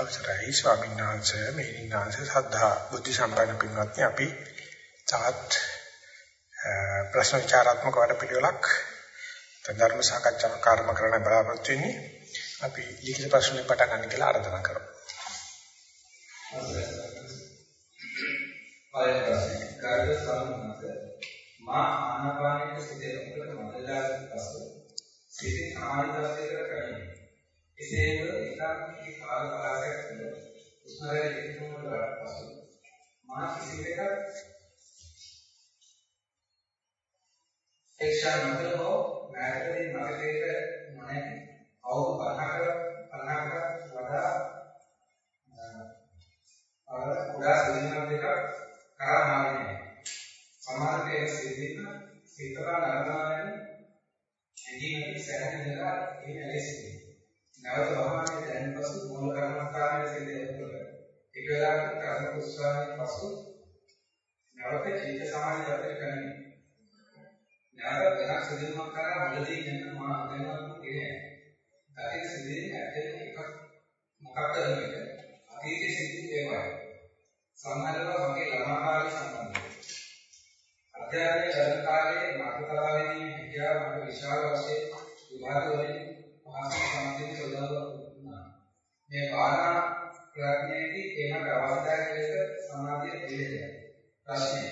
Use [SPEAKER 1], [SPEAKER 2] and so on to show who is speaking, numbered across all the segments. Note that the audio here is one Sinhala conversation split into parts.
[SPEAKER 1] අවසරයි ස්වාමීන් වහන්සේ මේනින් වහන්සේ සද්ධා බුද්ධ සම්පන්න පින්වත්නි අපි තාත් ප්‍රශ්න විචාරාත්මක වැඩ පිළිවෙලක් ධර්ම සාකච්ඡා කාර්ම කරන්න බලාපොරොත්තු වෙන්නේ. අපි ලිඛිත ප්‍රශ්න පටන් ගන්න කියලා ආරාධනා කරමු.
[SPEAKER 2] පළවෙනි ප්‍රශ්නේ. කාර්ය සම්මත මා ආනාපානයේ සිටේ මොකට මදලාගෙන පසු සිටේ සමාධිගතයකට කලින් එසේම ඒකාන්තී කාල කලාපයක් තුළ උස්මරය දෙකම වලට පසු මා කිසිවෙක ඒක්ෂා නොකල හෝ මෑතකදී මගටේට නොනැති අවුරුදු 50ක 50ක වඩා අර කුඩා සිලින්ඩර් දෙකක් කරා මාන්නේ සමහර තේ සිද්ධින සිතපා නරදායන ඇදීමේ සැහැණ දෙලා ඒ ඇලෙසිනේ නැවත වහානේ දැන් පසු මූල කර්මස්ථානයේ සිදුවෙනකොට එක වෙලාවක කර්ම කුස්වාමී පසු නැවත චිත්ත සමාධිය කරන්නේ නැවත වෙනස් සිදුවීමක් කරා මුලදී යන මා දැනවත් කියන්නේ අතීත සිදුවීම් ඇත්තටම එකක් මොකක්ද කියන්නේ අතීතයේ සිදුවීම් ඒවා සමහරව මගේ ළමා කාලේ සම්බන්ධයි. අධ්‍යාපනයේ කරන කාලේ මාතෘකාවේදී විද්‍යාව මට විශාල වශයෙන් විභාග වලින් භාෂා සම්බන්ධයෙන් සොදාවක් වුණා. මේ භාවනා ප්‍රඥාවේදී එහෙම අවස්ථාවක ලෙස සමාධිය පිළිදෙයි. ප්‍රශ්නය.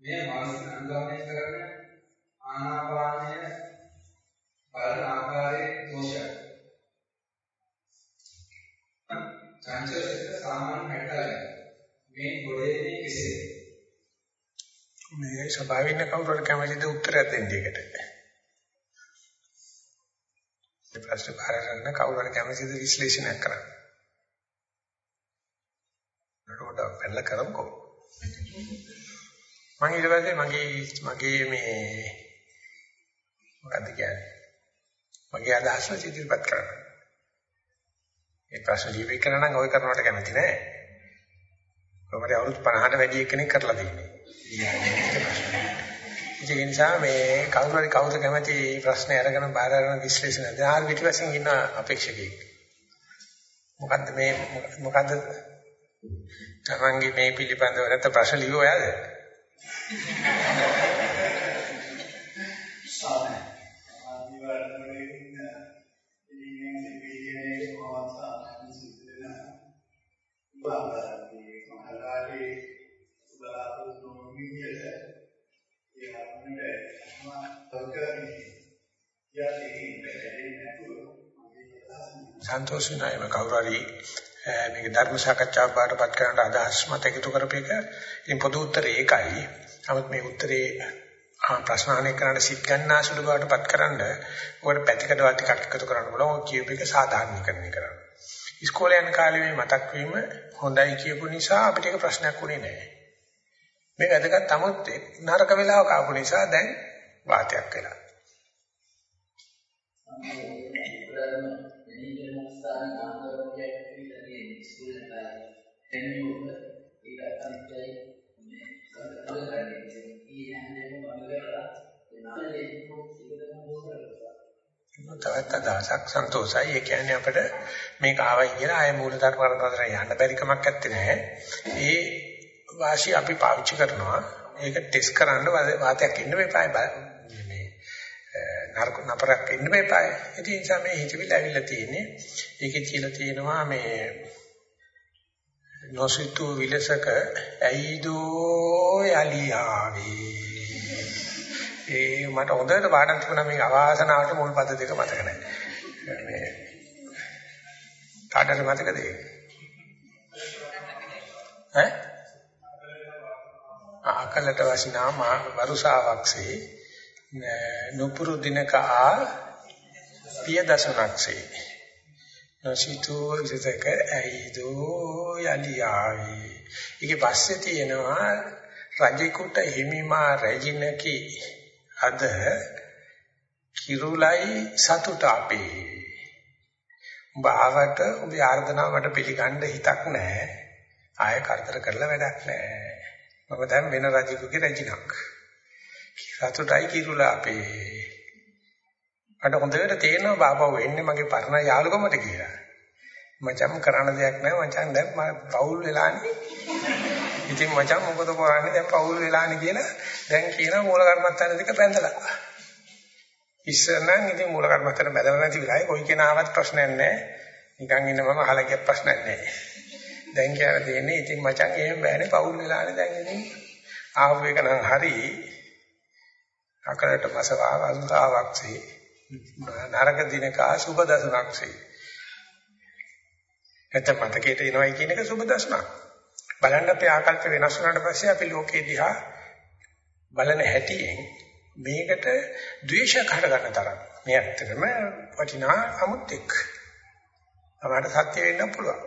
[SPEAKER 2] මේ මානසික අනුගමනය කරන ආනාපානය බලන ආකාරයේ දෝෂයක්. චංචලසිත සාමාන්‍ය හැටයි. මේ ගොඩේදී කෙසේද?
[SPEAKER 1] මේ ස්වභාවික කවුරුහරි කැමතිද උත්තරයක් දෙන්න එකට. මේ ප්‍රශ්න පාරන්න කවුරු හරි කැමතිද විශ්ලේෂණයක් කරන්න. නඩෝඩ පැනලා කරමුකෝ. මම ඊට පස්සේ මගේ මගේ මේ මොකද්ද කියන්නේ? මගේ අදහස් ඉදිරිපත් කරන්න. මේ ප්‍රශ්න ලියවෙ කරන නම් ඔය කරනවට කැමති නෑ. කොහොමද අවුරුදු 50ට වැඩි එකෙක් කරලා තියෙන්නේ. ඒ නිසා මේ කවුරු හරි කවුද කැමති ප්‍රශ්නේ අරගෙන බාර අරගෙන විශ්ලේෂණය දාහල් පිටිපස්සෙන් ඉන්න අපේක්ෂකෙක්. මොකද්ද මේ මොකද්ද තමන්ගේ මේ පිළිබඳව නැත්නම් ප්‍රශ්න ලියුව ඔයාද?
[SPEAKER 3] සාමය. ආදිවාරණවලින් ඉන්නේ සිවිලේ කොහොමද සිද්ධ වෙන බාරදී මහලාගේ බලාපොරොත්තු නොවිදියට
[SPEAKER 1] සන්තෝෂ වෙනයිම කවුරු හරි මේක ධර්ම සාකච්ඡාවක් බාටපත් කරන්න අදහස් මත එකතු කරපේක ඉතින් පොදු උත්තරේ ඒකයි. නමුත් මේ උත්තරේ ප්‍රශ්න අහන්නේ කරන්න සිත් ගන්නාසුළු බාටපත් කරන්න ඔකට පැතිකඩවත් ටිකක් එකතු කරන්න බලමු. ඔය කියූප එක සාධාරණීකරණය කරන්න. ඉස්කෝලේ යන කාලේ මේ මතක් වීම හොඳයි කියපු නිසා අපිට ඒක ප්‍රශ්නයක් වුණේ නැහැ. මේ වැදගත් 아무ත් නරක වෙලාවක ආපු නිසා දැන් වාතයක් වෙලා. තවත් අදහසක් සන්තෝෂයි. ඒ කියන්නේ අපිට මේක ආවයි කියලා ආය මූලධර්ම කරදර යන්න බැරි කමක් නැත්තේ. ඒ වාසිය අපි පාවිච්චි කරනවා. ඒක ටෙස්ට් කරන්න වාතයක් ඉන්න මේපායි මේ නරක නපරක් ඉන්න මේපායි. ඒ නිසා මේ හිතවිල්ල ඇවිල්ලා තියෙන්නේ. ඒකේ කියලා තියෙනවා මේ නොසිතු විලසක ඇයිදෝ යලියාවේ. ඒ මට හොඳට පාඩම් තිබුණා මේ අවාසනාවට මුල් පද දෙක මතක නැහැ. මේ කාටද මතකද ඒක? ඈ අකලට වසිනා වරුසාවක්සේ නුපුරු දිනක ආ පිය දසනක්සේ නසිතෝ විසක ඇයිදෝ යලි ආවේ ඊගේ පස්සේ තියෙනවා රජෙකුට හිමිමා රැජිනකි. අද කිරුලයි සතුට අපේ. උඹ ආවට උඹේ ආර්දනාව මට පිළිගන්න හිතක් නැහැ ආයෙ කරදර කරලා වැඩක් නැහැ මම දැන් වෙන රජෙකුගේ රජිනක්. සතුටයි කිරුලා අපේ. අර හොඳට තේරෙනවා බාපව එන්නේ මගේ පරණ යාළුකමට කියලා. මචං කරන්න දෙයක් නැහැ මචං දැන් පවුල් වෙලානේ. ඉතින් මචං මොකද කරන්නේ දැන් පවුල් වෙලානේ කියලා දැන් කියන මූල කර්මස්ථාන දෙක බැඳලා. ඉස්සර නම් ඉතින් මූල කර්මස්ථාන බැඳලා නැති වෙලාවේ කොයි කෙනාවත් ප්‍රශ්නයක් නැහැ. නිකන් ඉන්න මම අහලා කිය ප්‍රශ්නයක් නැහැ. දැන් කියලා තියෙන්නේ ඉතින් මචං එහෙම බෑනේ පවුල් වෙලානේ දැන් ඉතින් ආව එක නම් හරි අකරට මසවා වන්තාවක්සේ නරක දිනක සුබ දසුණක්සේ නැත්නම් මතකයට එනවයි කියන එක සුබ දසුණක් බලන්න අපේ ආකල්ප වෙනස් වුණාට පස්සේ අපි ලෝකේ දිහා බලන හැටියෙන් මේකට ද්වේෂයක් හට ගන්න තරම්. මේ ඇත්තටම වටිනා අමුත්‍යක් අපට සත්‍ය වෙන්න පුළුවන්.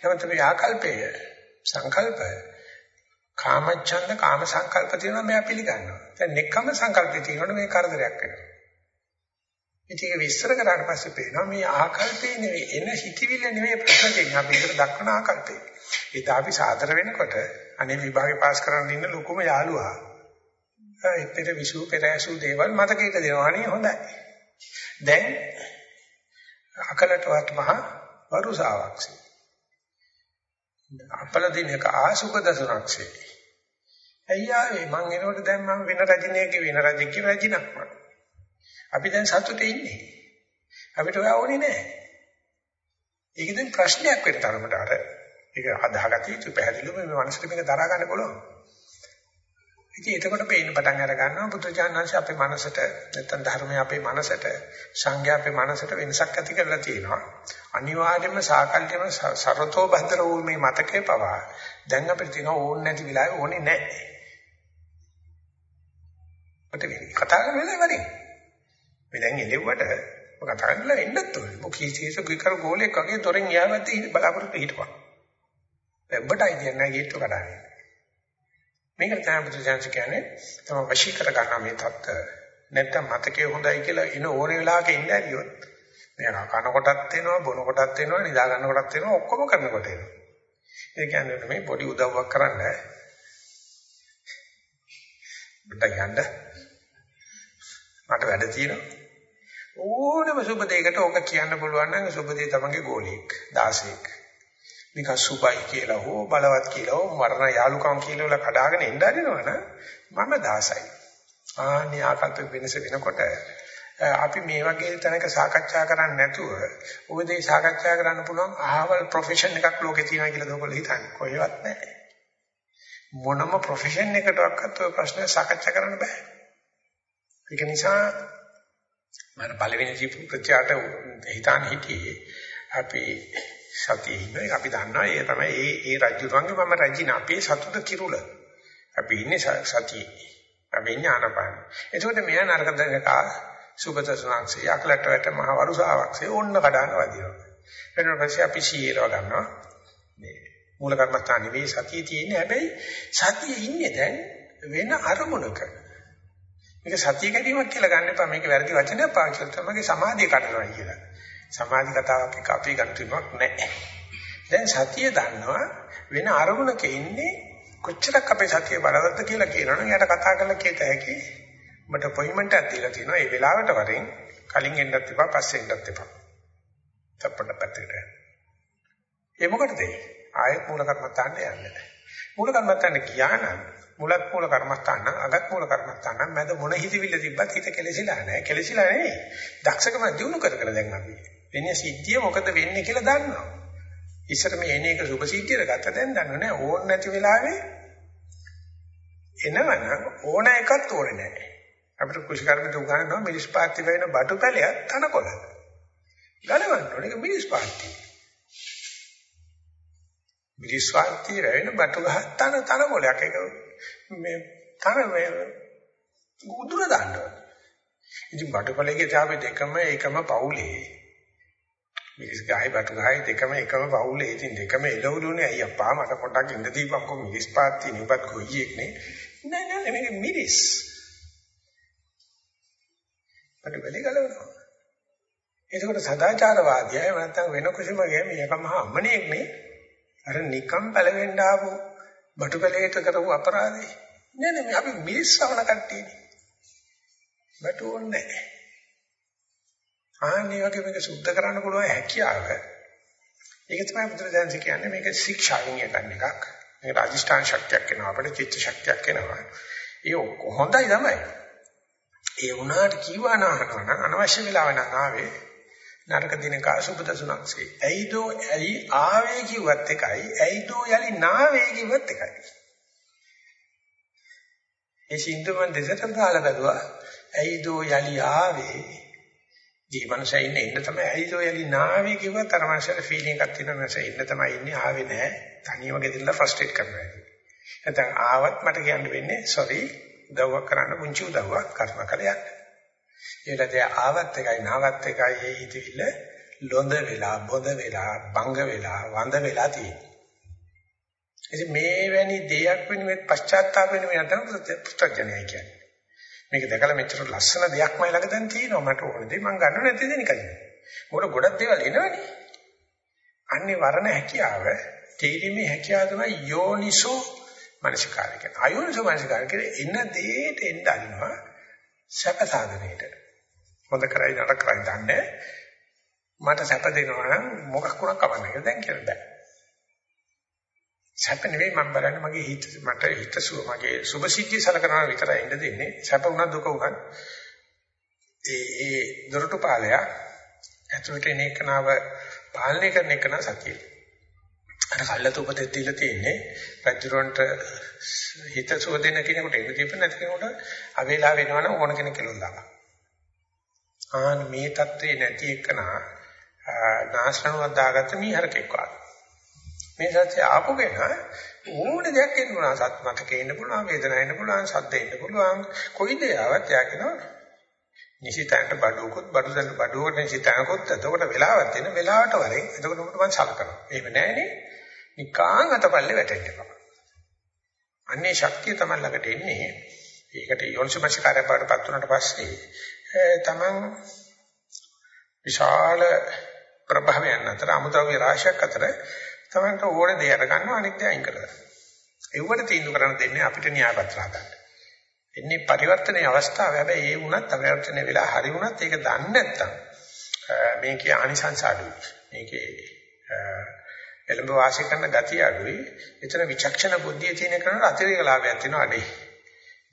[SPEAKER 1] නමුත් මේ ආකල්පය සංකල්පය කාමච්ඡන්ද කාම සංකල්ප තියෙනවා මෙයා පිළිගන්නවා. දැන් නෙක්ඛම් සංකල්පේ තියෙනකොට මේ කරදරයක් වෙනවා. ඉතින් ඒක විස්තර කරාට පස්සේ පේනවා මේ ආකල්පේ නෙවෙයි එන හිතවිල්ල නෙවෙයි ප්‍රශ්න තියෙන්නේ අපි ඒකට දක්වන ආකල්පේ. ඒක අපි සාදර වෙනකොට අනේ විභාගේ පාස් කරන්න ඉන්න ලොකුම යාළුවා. ඒ පෙර විසු පෙරෑසු දේවල් මතකයට දෙනවා අනේ හොඳයි. දැන් අකලටවත් මහ වරුසාවක්සේ. අපල දිනක ආසුක දසුණක්සේ. අයියා මං එනකොට දැන් මම වෙන රජිනියක වෙන රජෙක් රජිනක් මම. අපි දැන් සතුටේ ඉන්නේ. අපිට ඔය ඕනේ නැහැ. ඒක දැන් ප්‍රශ්නයක් වෙන්න තරමට අර ඒක අදාහගත යුතු පැහැදිලිව මේ මනසට මේක දරා ගන්න පුළුවන්. ඉතින් එතකොට පේන්න පටන් අර ගන්නවා බුදුචානන්සේ අපේ මනසට නැත්තම් ධර්මයේ අපේ මනසට සංඝයා අපේ මනසට වෙනසක් ඇති කරලා තියෙනවා. අනිවාර්යයෙන්ම සාකල්යෙම සරතෝ බන්දර වූ මේ මතකේ පවා දැන් අපිට තියෙන ඕනේ නැති විලාය ඕනේ නැහැ. මට කතා කරන්න වෙලාව වැඩි. මේ දැන් එළෙව්වට කතා කරලා එන්නත් ඕනේ. මොකද කීසීස කිකර ගෝලයක් වගේ දොරෙන් යාවද්දී බලාපොරොත්තු හිටපන්. දැම්බටයි කියන්නේ ගේට්ටු කඩන්නේ. මේකට තමයි බුදුසසුන කියන්නේ තම වශී කර ගන්න මේ தත්ත. නැත්තම් මතකයේ හොඳයි කියලා ඉන ඕනේ වෙලාවක ඉන්න ඇරියොත් මෙයා කන කොටත් වෙනවා බොන කොටත් වෙනවා නිදා ගන්න කොටත් වෙනවා ඔක්කොම කරනකොට එනවා. ඒ කියන්නේ මේ පොඩි උදව්වක් කරන්න බුද්ධ යන්න මට වැඩ තියෙනවා. ඕනම සුබ දෙයකට ඕක කියන්න පුළුවන් නම් සුබ දෙය තමන්ගේ ගෝලියෙක් 16ක් නිකන් සුබයි කියලා හෝ බලවත් කියලා හෝ මරණ යාලුකම් කියලා වල කඩාගෙන එන්න හරිනවනම් මම 16යි ආන්නේ ආකල්ප වෙනස වෙනකොට අපි මේ වගේ තැනක සාකච්ඡා කරන්නේ නැතුව ඔය දේ සාකච්ඡා කරන්න පුළුවන් අහවල් ප්‍රොෆෙෂන් එකක් ලෝකේ තියෙනවා කියලා ඔයගොල්ලෝ හිතන්නේ? කොහෙවත් නැහැ. මොනම ප්‍රොෆෙෂන් එකකටවත් ඔය ප්‍රශ්න සාකච්ඡා කරන්න බෑ. ඒක නිසා මම පළවෙනි ජීවිතයට හිතාන හිටියේ අපි සතියේ ඉන්න අපි දන්නවා ඒ තමයි ඒ ඒ රජුරුවන්ගේ මම රජින අපේ සතුට කිරුල. අපි ඉන්නේ සතියේ. අපි ඉන්නේ ආනපාන. එතකොට මෙයා නරක දැනක සුගත සුවංශය යකලට වැට මහ වරුසාවක්සේ ඕන්න කඩන වදිනවා. ඊට පස්සේ අපි සීලව ගන්නවා. මේ මූල කර්මස්ථාන නෙවෙයි සතියේ තියෙන්නේ. හැබැයි සතියේ ඉන්නේ දැන් වෙන අරමුණක. මේක සතිය කැඩීමක් කියලා ගන්න එපා. මේක වැරදි වචනයක් පාවිච්චි කරලා තමයි සමාධිය කඩනවා කියලා. සමාධි කතාවක් එක අපි ගන්න තුනක් නැහැ. දැන් සතිය දන්නවා වෙන අරමුණක ඉන්නේ කොච්චරක් අපේ සතිය බලවත්ද කියලා කියනවනම් එයාට කතා කරලා කියත හැකි. ඔබට අපොයින්ට්මන්ට් එකක් දීලා තියෙනවා. ඒ වෙලාවට වරෙන් කලින් එන්නත් එපා පස්සේ එන්නත් එපා. තප්පඩ පැත්තට. ඒ මොකටද? ආයෙත් මූල කර්මත්තාන්න යන්නේ. මූල කර්මත්තාන්න ගියා නම් මුලත් මූල කර්මස්ථාන නම් අගත් මූල කර්මස්ථාන නම් මැද මොන හිතවිල්ල තිබ්බත් හිත කෙලෙසිලා නැහැ. කෙලෙසිලා නෙවෙයි. දක්ෂකම දිනු කර කර දැන් අපි. වෙන්නේ සිද්ධිය මොකද වෙන්නේ කියලා දන්නවා. ඉස්සර මේ එන එක සුභ සිද්ධියට ගත්ත දැන් දන්නව නෑ ඕන නැති වෙලාවේ එනවනම් ඕන එකක් ඕනේ නෑ. අපිට කුෂිකර්මයට උගන්වනවා මිනිස් පාත්ති වෙන බටු පැලයක් තනකොළ. ගලවන්න ඕනේ ඒක මිනිස් පාත්ති. මිනිස් පාත්ති වෙන බටු ගහ තන තනකොළයක් ඒක මේ තන මේ උදුර දාන්න ඕනේ. ඉතින් බටු පැලයේ තියාපෙ දෙකම එකම පවුලේ. මිරිස් ගහයි බටු ගහයි දෙකම එකම පවුලේ. ඉතින් දෙකම එළවලුනේ. අයිය අප්පා මට පොඩ්ඩක් ඉඳ දීපන්කො මිරිස් පාත් තියෙන උපත් ගොයියෙක් නේ නෑ නෑ මේක මිරිස්. බටු වෙලේ ගලවනවා. එතකොට සදාචාරවාදියා එහෙම නැත්නම් වෙන කිසිම ගෑම මේකම අම්මණේක් නේ. අර නිකම් පළවෙන්න ආපු බටු පැලේට කරපු අපරාධේ නෑ නෑ අපි මිරිස් වවන කට්ටියනේ බටු ඕනේ නෑ ආන්නේ වගේ මේක සුද්ධ කරන්න පුළුවන් හැකියාව ඒක තමයි බුදුරජාණන් කියන්නේ මේක ශික්ෂාවෙන් යන එකක්. මේක රාජස්ථාන ශක්තියක් වෙනවා අපිට චිත්ත ශක්තියක් වෙනවා. ඒ හොඳයි තමයි. ඒ වුණාට කීවා නහනවා අනවශ්‍ය වෙලාව නම් ආවේ නරක දිනක අසුබදසුණක්සේ. ඇයිදෝ ඇයි ආවේ කිව්වත් එකයි ඇයිදෝ යලි නාවේ කිව්වත් එකයි. ඒ සින්දුවන් දෙසටම දාලා බැලුවා. ඇයිදෝ යලි ආවේ ජීවනසෙ ඉන්නේ ඉන්න තමයි ඇයිදෝ යලි නාවේ කිව්වත් අර මනසට ෆීලිං එකක් තියෙනවා මනස ඉන්න තමයි ඉන්නේ ආවේ නෑ. තනියම ගෙදරලා ෆ්‍රස්ට්‍රේට් කරනවා. නැත්නම් ආවත් මට කියන්න වෙන්නේ සෝරි උදව්වක් කරන්න පුංචි උදව්වක් කරනවා කියලා යන්න. ඒකට ආවත් එකයි නාවත් එකයි ඒ හිතවිල්ල ලොඳ වෙලා බොඳ වෙලා බංග වෙලා වඳ වෙලා තියෙනවා. ඉතින් මේ වැනි දෙයක් වෙනුවෙන් පශ්චාත්තාප වෙනුවෙන් තමයි පුත්‍ත්‍යඥය කියන්නේ. මේක දැකලා මෙච්චර ලස්සන දෙයක් මයි ළඟ දැන් තියෙනවා මට ඕන දේ මං ගන්නව නැති දේ නිකන්. මොකද ගොඩක් දේවල් එනවනේ. අන්නේ වරණ හැකියාව තේරීමේ හැකියාව තමයි යෝනිසෝ මනසිකාරය කියන්නේ. අයෝනිසෝ මනසිකාරය කියන්නේ එන දේට එන්න අරිනවා සැප සාධනයේට. හොඳ කරයි නරක කරයි දන්නේ. මට සැප දෙනවා නම් මොකක් වුණා කවන්නේ කියලා දැන් කියන්න බෑ. සැප නෙවෙයි මම බලන්නේ මගේ හිත මට හිතසුව මගේ සුභ සිද්ධිය සලකනවා විතරයි ඉන්න දෙන්නේ. සැප වුණා දුක වුණා. ඒ ඒ දොරටු පාලය ඇතුළට එන එකනව පාලනය කරන එක නම් සතිය. අර කල්ලත උපදෙස් දීලා තියෙන්නේ. රජුරන්ට හිත සුව දෙන කෙනෙකුට එන්න දීප නැති කෙනෙකුට අවේලා වෙනවනම් ඕන කෙනෙක් කෙලුම් දානවා. ආන් මේ தත්ත්වේ නැති එකනා නාශනවත් දාගත්ත මීහරකෙක් වගේ. මේ සත්‍ය ආපුගෙන ඕනේ දෙයක් එන්න පුළුවන්. සත් මතකේ ඉන්න පුළුවන් වේදනාවක් එන්න පුළුවන් සද්ද එන්න පුළුවන්. කොයි දේ ආවත් යා කියනවා නිසිතන්ට බඩුවකොත් බඩුසන්ට බඩුවකට නිසිතනකොත් එතකොට වෙලාවක් තියෙන වෙලාවට වරෙන් එතකොට උඹට මම සලකනවා. එහෙම නැහැනේ නිකාන් අතපල්ලේ වැටෙන්න එපා අන්නේ ශක්තිය තමයි ළඟට එන්නේ ඒකට යෝනිසමස්කාරය පාඩපත් වුණාට පස්සේ තමන් විශාල ප්‍රභාවයන් අතර අමුද්‍රව්‍ය රාශියක් අතර තමන්ට ඕනේ දේ අර ගන්නවා අනිත් දේ අයින් කරලා. ඒවට තීන්දුව කරන්න දෙන්නේ අපිට න්‍යායපත්‍ර හදන්න. එන්නේ පරිවර්තනයේ අවස්ථාව හැබැයි ඒ වුණත් පරිවර්තනය වෙලා හරි වුණත් ඒක දන්නේ නැත්තම් මේකේ ආනිසංස අඩුයි. මේකේ එළඹ වාසය කරන ගතිය අඩුයි. එතන විචක්ෂණ බුද්ධිය තියෙන කෙනාට අතිරේක ලාභයක් තියෙනවා අඩේ.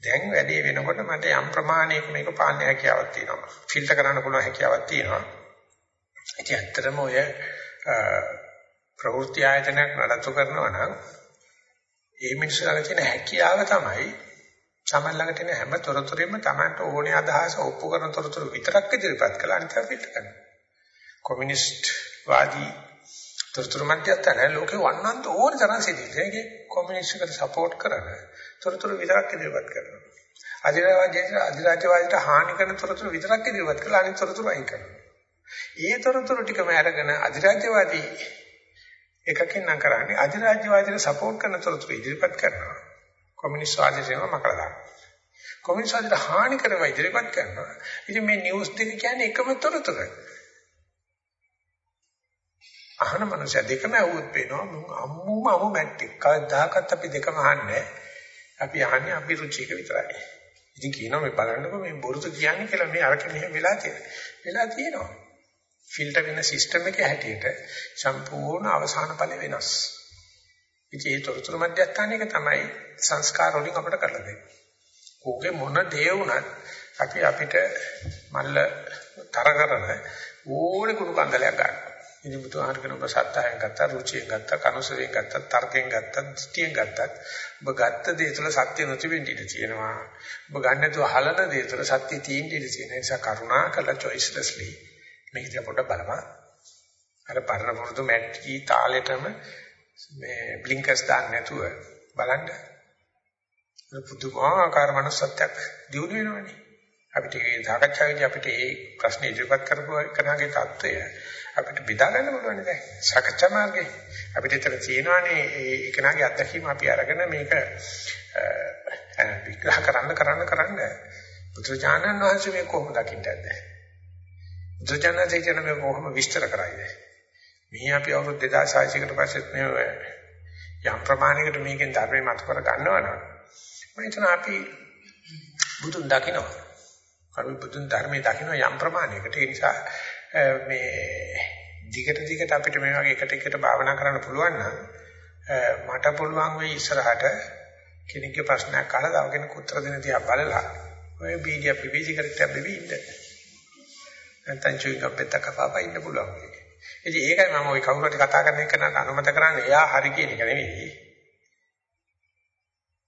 [SPEAKER 1] දැන් වැඩේ වෙනකොට මට යම් ප්‍රමාණයක මේක පාලනය හැකියාවක් තියෙනවා. ෆිල්ටර් කරන්න පුළුවන් හැකියාවක් තියෙනවා. ඉතින් ඇත්තටම ඔය ප්‍රවෘත්ති ආයතනයක් නඩත්තු කරනවා නම් ඒ මිනිස්සුන්ට තියෙන හැකියාව තමයි සමන් ළඟ තියෙන හැම තොරතුරෙම Tamanට ඕනේ අදහස ඔප්පු කරන තොරතුරු විතරක් ඉදිරිපත් කළා අනිත් ඒවා පිට කරනවා. කොමියුනිස්ට් වාදී තොරතුරු මැදයන් ලෝකේ වන්නන්ත ඕන තරම් සිටින. ඒකේ කොමියුනිස්ට්කට සපෝට් කරන තොරතුරු විතරක් ඉදිරිපත් කරනවා. අධිරාජ්‍යයට අධිරාජ්‍යවාදයට හානි කරන තොරතුරු විතරක් ඉදිරිපත් කළා අනිත් තොරතුරු අයින් කරනවා. ඒ තොරතුරු ටිකම අරගෙන අධිරාජ්‍යවාදී එකකින් නම් කරන්නේ අධිරාජ්‍යවාදීට සපෝට් කරන තොරතුරු ඉදිරිපත් කරනවා. කොමියුනිස්ට් වාදයට මකලා දානවා. කොමියුනිස්ට් වාදයට හානි කරනවා ඉදිරිපත් කරනවා. ඉතින් මේ නිවුස් දෙක කියන්නේ එකම තොරතුර. අහන මනුස්සය දෙකම ඇහුවොත් පේනවා අම්මුම අමු මැට්ටික්. කවදාකවත් අපි දෙකම අහන්නේ අපි අහන්නේ අභිරුචික විතරයි. ඉතින් කියනවා මේ බලන්නකො මේ බොරුද කියන්නේ කියලා මේ අරක මෙහෙම වෙලා තියෙනවා. වෙලා තියෙනවා. ෆිල්ටර් වෙන සිස්ටම් එකේ හැටියට සම්පූර්ණ අවසාන ඵල වෙනස්. ඉතින් ඒ තොරතුරු මැදයන් එක තමයි සංස්කාර වලින් අපිට කරලා දෙන්නේ. ඕකේ මොන දේ වුණත් අපි අපිට මල්ල තර කරන ඕනේ කුණු කන්දලයක් ගන්න. ඉතින් බුදුහාරගෙන ඔබ සත්‍යයෙන් ගත්තා, රුචියෙන් ගත්තා, කනුසයෙන් ගත්තා, තර්කයෙන් ගත්තා, දෘෂ්ටියෙන් ගත්තා. ඔබ ගත්ත දේ තුළ සත්‍ය නොති වෙන්න ඉඩ තියෙනවා. ඔබ ගන්න නැතුව හලන දේ තුළ සත්‍ය තියෙන්න ඉඩ තියෙන නිසා කරුණා කරලා choicelessly මේක දිහා පොඩ්ඩක් බලපන්. අර පරණ පුරුදු මැටි තාලෙටම මේ බ්ලින්කර්ස් දාන්න නැතුව බලන්න. පුදුමාකාර මනුස්සත්වයක් දියුණු වෙනවනේ. අපිට මේ සාකච්ඡාවේදී අපිට මේ ප්‍රශ්නේ ඉදිරිපත් කරපු කෙනාගේ தত্ত্বය අපිට බෙදා ගන්න පුළුවන් දැන් සාකච්ඡා මාර්ගේ අපිට ඉතල තියෙනවානේ ඒ කෙනාගේ අත්දැකීම අපි අරගෙන මේක විග්‍රහ කරන්න කරන්න කරන්න. බුදුචානන් වහන්සේ මේ කොහොමද දකින්නද? බුදුචානන්සේ කියන මේ කොහොම විස්තර කරයිද? මේ අපි අවුරුදු 2600කට පස්සෙත් මේ යම් ප්‍රමාණයකට මේකෙන් ධර්මයේ මත කර ගන්නවා නම් මම හිතනවා අපි බුදුන් දකිනවා. අපි බුදුන් ධර්මයේ දකිනවා යම් ප්‍රමාණයකට. ඒ නිසා මේ දිගට දිගට අපිට මේ වගේ එකට එකට භාවනා කරන්න පුළුවන් නම් මට පුළුවන් වෙයි ඉස්සරහට කෙනෙක්ගේ ප්‍රශ්නයක් අහලා තව කෙනෙක් උත්තර දෙන්න තියා බලලා ඔය බීඩිය පිපි සිගරට් එකක් බිබී ඉන්න. නැත්නම් චුයි කප්පෙත් කපාපා ඉන්න පුළුවන්. ඉතින් ඒකයි මම ওই කවුරු හරි කතා කරන එක නට අනුමත කරන්නේ එයා හරි කියන එක නෙවෙයි.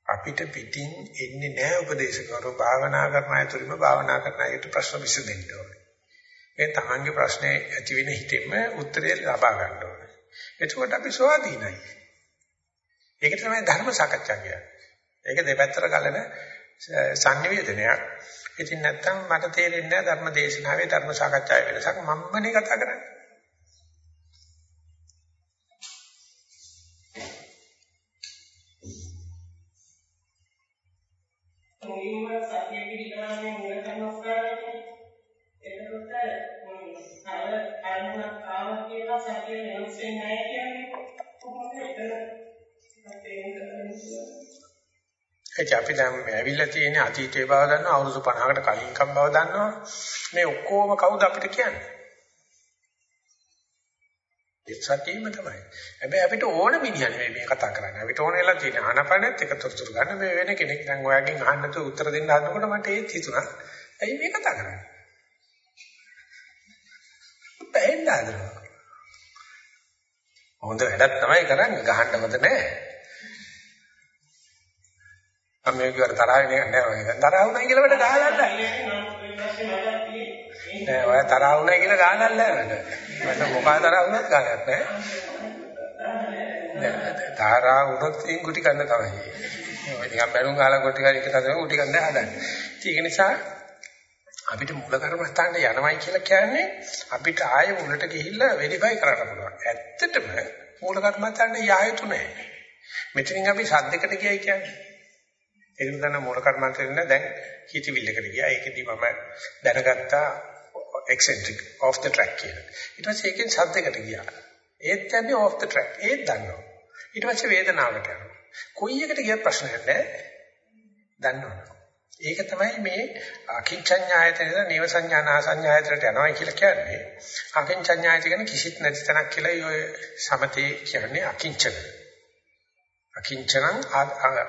[SPEAKER 1] අපිට පිටින් එන්නේ නැහැ උපදේශකවරු භාවනා කරන අයතුරින්ම භාවනා කරන අයට ප්‍රශ්න විසඳෙන්න ඕනේ. ඒ තමන්ගේ ප්‍රශ්නේ ඇති වෙන හිතෙම උත්තරය ලබා ගන්න ඕනේ. එතකොට අපි ස්වාධීනයි. ඒක තමයි ධර්ම සාකච්ඡා කියන්නේ. ඒක දෙපැත්තට ගලන සංනිවේදනයක්. ඉතින් නැත්තම් මට තේරෙන්නේ නැහැ ධර්ම දේශනාවේ ධර්ම සාකච්ඡාවේ වෙනසක් මම්මනේ කතා කරන්නේ.
[SPEAKER 4] මුලින්ම සතිය පිළිගන්නේ අර අරමුණක් ආවා කියලා සතිය වෙනස් වෙන්නේ නැහැ කියන්නේ. කොහොමද එතන
[SPEAKER 1] ඒක අපි දැන් ඇවිල්ලා තියෙන අතීතයේ බව දන්නවා අවුරුදු 50කට කලින් කම් බව දන්නවා. මේ ඔක්කොම කවුද අපිට කියන්නේ? ඒ සතියෙම තමයි. හැබැයි අපිට ඕන මිනිහා නෙමෙයි මේ කතා කරන්නේ. අපිට ඕන වෙලා තියෙන ආනපනෙත් එක තොරතුරු ගන්න. මේ වෙන කෙනෙක් දැන් ඔයාගෙන් අහන්න නැතුව උත්තර දෙන්න හදනකොට මට ඒත් හිතුණා. ඇයි මේ කතා කරන්නේ? බැහැන්න හදනවා හොඳ වැඩක් තමයි කරන්නේ ගහන්න හොඳ නැහැ මම මේක තරහ වෙන්නේ නැහැ වගේ. තරහ වුණා කියලා වැඩ ගහලා නැහැ. නෑ ඔය තරහ වුණා කියලා ගහලා නැහැ වැඩ. මට මොකා තරහ වුණත් ගහන්නත් නැහැ. නෑ තරහ වුණොත් ඉන් ගුටි කන්න තමයි. ඔය නිකන් බැලුම් ගහලා ගුටි කන එක තමයි ගුටි කන්න හදන්නේ. ඒක නිසා අපිට මූල කර්මස්ථානට යනවයි කියලා කියන්නේ අපිට ආයෙ මුලට ගිහිල්ලා වෙරිෆයි කරන්න පුළුවන්. ඇත්තටම මූල කර්මස්ථානට යා යුතු නැහැ. මෙතනින් අපි සද්දයකට ගියයි කියන්නේ ඒක නිසා මූල කර්මන්තෙන්න දැන් හිතවිල්ලකට ගියා. ඒකෙදි මම දැනගත්තා eccentric off the track කියලා. ඊට පස්සේ ඒකෙන් සද්දයකට ගියා. ඒත් යන්නේ off the track. ඒත් දන්නවා. ඊට පස්සේ වේදනාවට යනවා. කොයි එකට ගියත් ප්‍රශ්නයක් නැහැ. දන්නවනේ. ඒක තමයි මේ අකින්චඤ්ඤායතනද නේව සංඥානා සංඥායතනට යනවා කියලා කියන්නේ. අකින්චඤ්ඤායත කියන්නේ කිසිත් නැති තැනක් කියලා ඔය සමතේ කියන්නේ අකින්චන. අකින්චනං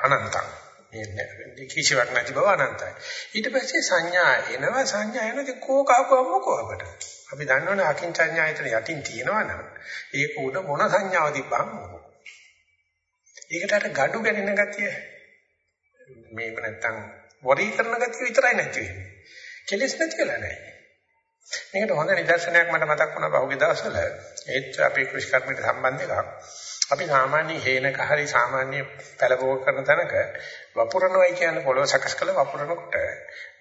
[SPEAKER 1] අනන්තං. මේ කිසිවක් නැති බව අනන්තයි. ඊට පස්සේ සංඥා එනවා සංඥා එනදී කෝකහපුවම කොහොමද? අපි දන්නවනේ අකින්චඤ්ඤායතන යටින් තියෙනවනම් ඒක උඩ මොන සංඥාව තිබ්බම ඒකට අර gadu ගැනෙන ගතිය මේක නැත්තම් වරි කරන ගතිය විතරයි නැති වෙන්නේ. කෙලස් නැති වෙලා නැහැ. මේකට හොඳ නිදර්ශනයක් මට මතක් වුණා පහුගිය දවස්වල ඒත් අපේ කෘෂි කර්මයට සම්බන්ධ එකක්. අපි සාමාන්‍ය හේනක හරි සාමාන්‍ය පළබෝග කරන තැනක වපුරනොයි කියන්නේ පොළොව සකස් කළ වපුරනකොට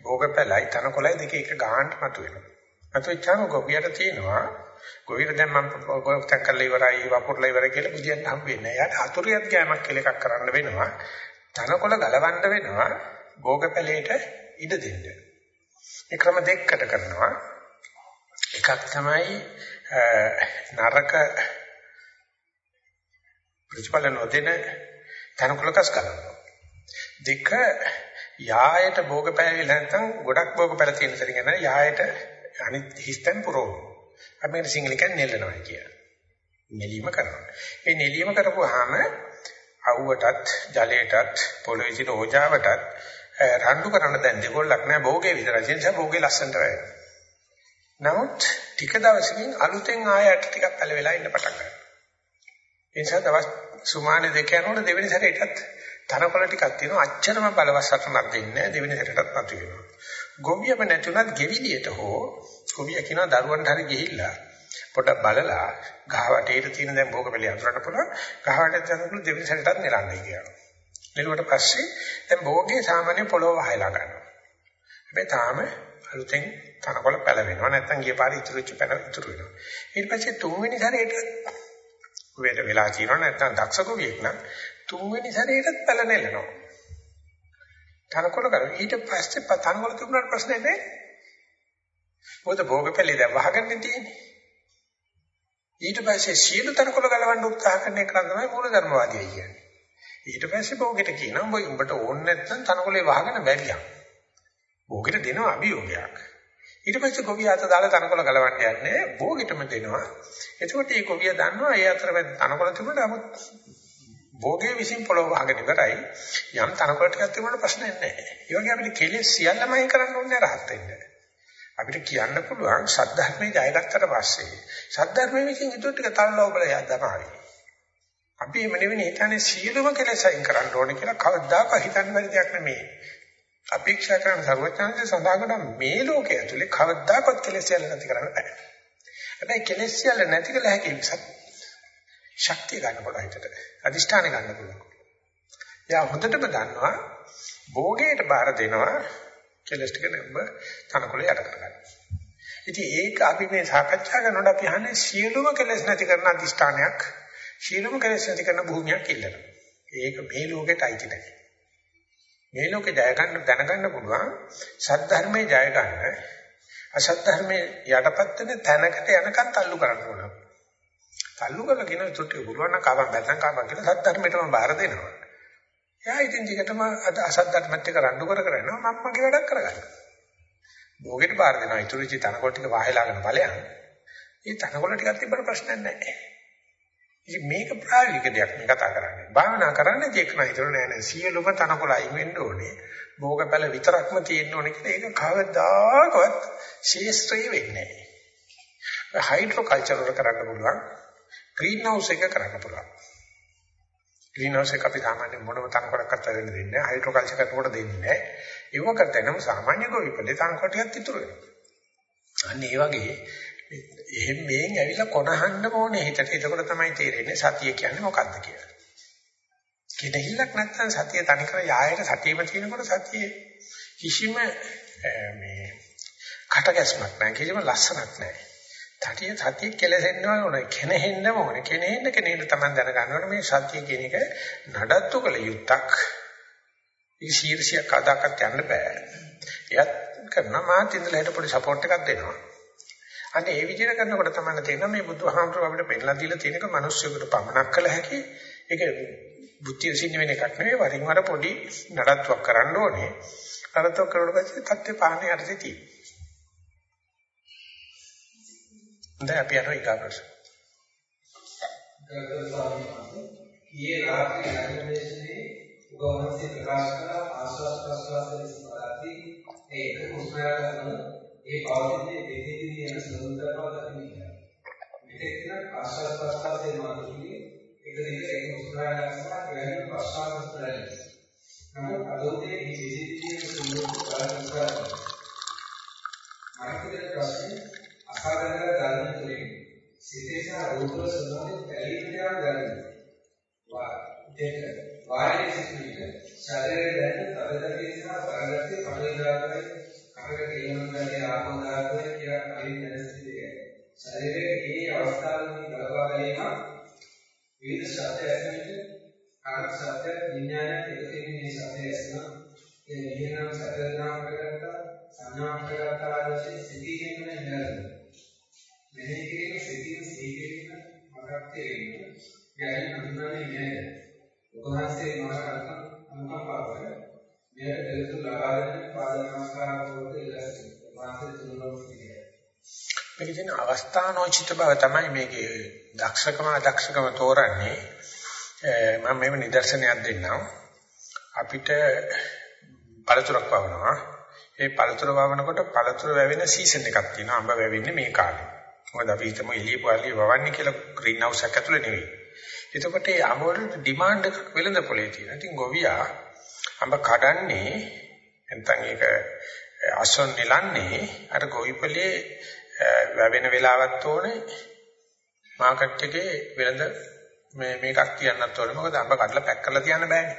[SPEAKER 1] භෝග පැලයි තනකොළයි දෙක එක ගානට මතුවෙනවා. මතුවෙච්චාම ගොවියට තියෙනවා ගොවියට දැන් මම ගොවිතක් කරලා ඉවරයි වපුරලා ඉවරයි කියලා බුදියන් හම්බෙන්නේ නැහැ. යාට අතුරියක් ගෑමක් කියලා එකක් කරන්න වෙනවා. තනකොළ ගලවන්න වෙනවා භෝග පැලේට ඉඩ දෙන්න. මේ ක්‍රම දෙකකට කරනවා. එකක් තමයි නරක ප්‍රතිඵල නොදෙන තනකොළකස් කරනවා. දෙක යායට භෝග පැලවිලා නැත්නම් ගොඩක් භෝග පැල තියෙන තැන යන යායට අනිත් හිස්තෙන් පුරවන. අපි මේක සිංහලෙන් කියන්නේ නෙල්ලනවා කියලා. නෙලීම කරනවා. මේ නෙලීම කරපුවාම අවුවටත් ජලයටත් පොළොවේ සිට ඕජාවටත් රණ්ඩු කරන්න දැන් දෙකොල්ලක් නෑ භෝගේ විතරයි. ඒ නිසා භෝගේ ලස්සනට වෙනවා. නමුත් ටික දවසකින් අලුතෙන් ආයෙත් ටිකක් පැලවෙලා ඉන්න පටන් ගන්නවා. ඒ නිසා දවස් සුමානේ දෙක යනකොට දෙවෙනි සැරේටත් තනකොළ ටිකක් තියෙනවා අච්චරම බලවත් සටනක් දෙන්නේ දෙවෙනි සැරේටත් මතු වෙනවා. ගොවියම නැතුණත් ගෙවිලියට හෝ ගොවියා කියනවා දරුවන්ට හරි ගිහිල්ලා පොඩක් බලලා ගහවටේට තියෙන දැන් භෝගපලිය අඳුරන්න පුළුවන් ගහවට යනකොට දෙවෙනි සැරේටත් නෙරන්නේ කියනවා. නෙළුවට පස්සේ දැන් භෝගේ සාමාන්‍ය පොළොව වහලා ගන්නවා. හැබැයි තාම අලුතෙන් තනකොළ පැලවෙනවා නැත්නම් ගිය පාරේ ඉතුරු වෙච්ච පැල ඉතුරු වෙනවා. ඊට පස්සේ තුන්වෙනි සැරේට වෙට වෙලා තියෙනවා නැත්නම් දක්ෂ කවියෙක් නම් තුන්වෙනි සැරේටත් පැලනෙලනවා. තනකොළ කර ඊට පස්සේ තනකොළ තිබුණාට ප්‍රශ්නේ නැහැ. මොකද භෝගපල්ලේ දැන් වහගන්න තියෙන්නේ. ඊට පස්සේ සියලු තනකොළ ගලවන්න උත්සාහ කරන එක තමයි මූලධර්මවාදී කියන්නේ. ඊට පස්සේ භෝගෙට කියනවා උඹ උඹට ඕනේ නැත්නම් තනකොළේ වහගෙන බැරියක්. භෝගෙට දෙනවා අභියෝගයක්. ඊට පස්සේ ගොවියා අත දාලා තනකොළ ගලවන්න යන්නේ භෝගෙටම දෙනවා. එතකොට මේ ගොවියා දන්නවා ඒ අතරමැද තනකොළ තිබුණාට 아무 භෝගේ විසින් පොළොව වහගෙන ඉවරයි. යම් තනකොළ ටිකක් තිබුණාට ප්‍රශ්නයක් නැහැ. ඒ වගේ අපිට කෙලෙස් සියල්ලමයි කරන්න ඕනේ රහත් වෙන්න. අපිට කියන්න පුළුවන් සද්ධර්මයේ ජයගත්තට පස්සේ සද්ධර්මයේ විසින් ඊට ටික තල්ලා ඔබලා යද්දමාවි. අපි එමෙ නෙවෙයි හිතන්නේ සියලුම කෙලෙස් අයින් කරන්න ඕනේ කියලා කවදාකවත් හිතන්න බැරි දෙයක් නෙමෙයි. අපේක්ෂා කරන සර්වඥාන්සේ සඳහන් කරන මේ ලෝකයේ ඇතුලේ කවදාකවත් කෙලෙස් සියල්ල නැති කරන්න බෑ. හැබැයි කෙලෙස් සියල්ල නැති කළ හැකි ශක්තිය ගන්න පුළුවන් හිතට. අදිෂ්ඨාන ගන්න පුළුවන්. යා හොඳටම දන්නවා භෝගයට බාර දෙනවා කෙලස් ටික නෙම්බ තනකොළ යට කරගන්න. ඉතින් ඒක අපි මේ සාකච්ඡා කරනකොට අපි අහන්නේ සියලුම කෙලස් නැති කරන අදිෂ්ඨානයක් සියලුම කෙලස් නැති කරන භූමියක් ඉල්ලනවා. ඒක මේ ලෝකෙට අයිති නැහැ. මේ ලෝකේ ජය ගන්න දැනගන්න පුළුවන් සද්ධර්මයේ ජය ගන්න අසත් ධර්මයේ යටපත් වෙන තැනකට යනකම් තල්ලු කරන්න ඕන. තල්ලු කරලා කියන තුට්ටිය පුළුවන් නම් කාවන් බැලන් කාවන් කියලා සත් ධර්මයටම බාර දෙනවා. එයා ඉතින් දිගටම අද අසත් ධර්මත් එක්ක රණ්ඩු කර කර යනවා මම මගේ වැඩක් කරගන්න. භෝගෙට බාර දෙනවා. ඊටු රිචි තනකොළ ටික වාහෙලාගෙන ඵලයන්. මේ තනකොළ ටිකක් තිබ්බට ප්‍රශ්නයක් නැහැ. ඉතින් මේක ප්‍රායෝගික දෙයක් මේ කතා කරන්නේ. භාවනා කරන්නේ ඒක නෑ හිතන නෑ නෑ සියලුම තනකොළ අයින් වෙන්න ඕනේ. භෝගපල විතරක්ම තියෙන්න ඕනේ කියලා ඒක කවදාකවත් ශේස්ත්‍රය වෙන්නේ නෑ. හයිඩ්‍රෝ කල්චර් වල කරන්න පුළුවන්. ග්‍රීන් හවුස් එක කරන්න පුළුවන්. ග්‍රීන් හවුස් එක අපි සාමාන්‍යයෙන් මොනම තනකොළක්වත් වෙන්න දෙන්නේ නැහැ. හයිඩ්‍රෝ කල්චර් කරනකොට දෙන්නේ නැහැ. ඒව කරතනම සාමාන්‍ය ගොවිපලේ තනකොළටියක් ඉතුරු වෙනවා. අන්න ඒ වගේ එහෙන් මේන් ඇවිල්ලා කොනහන්න ඕනේ හිතට. එතකොට තමයි තේරෙන්නේ සතිය කියන්නේ මොකක්ද කියලා. කෙනෙහිල්ලක් නැත්නම් සතිය තනිකර යායට සතියෙම තියෙනකොට සතියේ කිසිම මේ කටගැස්මක් නැහැ. කිසිම ලස්සනක් නැහැ. තටිය සතිය කෙලෙසෙන්න ඕනේ. කෙනෙහෙන්න ඕනේ. කෙනෙහෙන්න කෙනෙන්න තමයි දැනගන්න ඕනේ මේ සතිය කියන එක නඩත්තු කළ යුත්තක්. ඒ ශීර්ෂයක් අදාකත් යන්න බෑ. එයත් කරන මාත් ඉඳලා හිට පොඩි සපෝට් එකක් දෙනවා. අන්න ඒ විදිහට කරනකොට තමයි තේරෙනවා මේ බුදුහාමුදුරුවෝ අපිට පෙන්නලා දීලා තියෙනක මිනිස්සුන්ට පමනක් කළ හැකි. ඒක බුද්ධිය සින්න වෙන එකක් නෙවෙයි වරින් වර පොඩි නඩත්තුවක් කරන්න ඕනේ. නඩත්තුවක් කරනකොට පස්සේ තත්ත්වේ පාන්නේ යටතේ තියෙනවා. දැන් අපි යනවා ඊගා ප්‍රශ්න.
[SPEAKER 2] ඊයේ රාත්‍රියේ ධර්මදේශනේ උගවහන්සේ ප්‍රකාශ කළ ආස්වාද ප්‍රසවාස විස්තරati ඒක කුස්මයන් ඒ පවතින්නේ දෙකේදී යන සමුද්‍රතාව දකින්න. මෙතෙක් නම් ආස්වාද ප්‍රසවාසයේ මාතෘකේ එක දිගට ඒක කුස්මයන් ගන්නවා කියන්නේ ප්‍රසවාස කරන්නේ. නමුත් අදෝතේ මේ විදිහේ සමුද්‍රතාව බලන්න මානසික ප්‍රශ්නේ අසාධන ධර්ම තුලින් සිතේ සහ රූපවල සම්බන්ධ පැලීමට යන ධර්ම. වා දෙක වායයේ සිටින ශරීරයේ දැනෙන තදගතිය සහ බරගතිය පරිණාමයේ කකට කියනවා කියන්නේ ආපෝදාරය කියලා කලින් දැනසිටි දෙකයි. ශරීරයේ මේ අවස්ථාවේදී බලවා ගැනීම විවිධ ශබ්ද ඇසෙන්නට කාර්ය ශබ්ද විඥානය එකතු වෙන ශබ්ද ඇසෙන ඒ විඥාන සතරනාම කරගත්තා සංඥා කරගත්තා ආදී සිටින්නේ නැහැ මෙහෙය කිරීම සිතින් සීකීම මරක් තේරෙන්න. යයි හඳුනන්නේ නේද? උපහාසයේ මාර්ගක අනුකම්පාවල මෙයට දෙලතු ලබා දෙන පාද නමස්කාර වලට ඉලක්ක. වාසය තුනම කියන්නේ.
[SPEAKER 1] මේකේ තියෙන අවස්ථානෝචිත බව තමයි මේකේ දක්ෂකම අදක්ෂකම තෝරන්නේ. මම මේව නිදර්ශනයක් දෙන්නම්. අපිට පළතුරක් වවනවා. ඒ පළතුර වවනකොට පළතුර වැවෙන සීසන් එකක් තියෙනවා. අඹ වැවෙන්නේ මේ කාලේ. මොකද අපි හිතමු එළිය පාළිය වවන්නේ කියලා ග්‍රීන් හවුස් එකක් ඇතුලේ නෙවෙයි. එතකොට ඒ අඹ වල ඩිමාන්ඩ් එකක් වෙළඳ පොලේ තියෙනවා. ඉතින් ගොවියා අඹ කඩන්නේ නැත්නම් ඒක අසොන් නෙලන්නේ අර ගොවිපලේ වැවෙන වෙලාවත් ඕනේ මාකට් එකේ වෙළඳ මේ මේකක් කියන්නත් ඕනේ. මොකද අඹ කඩලා පැක් කරලා තියන්න බෑනේ.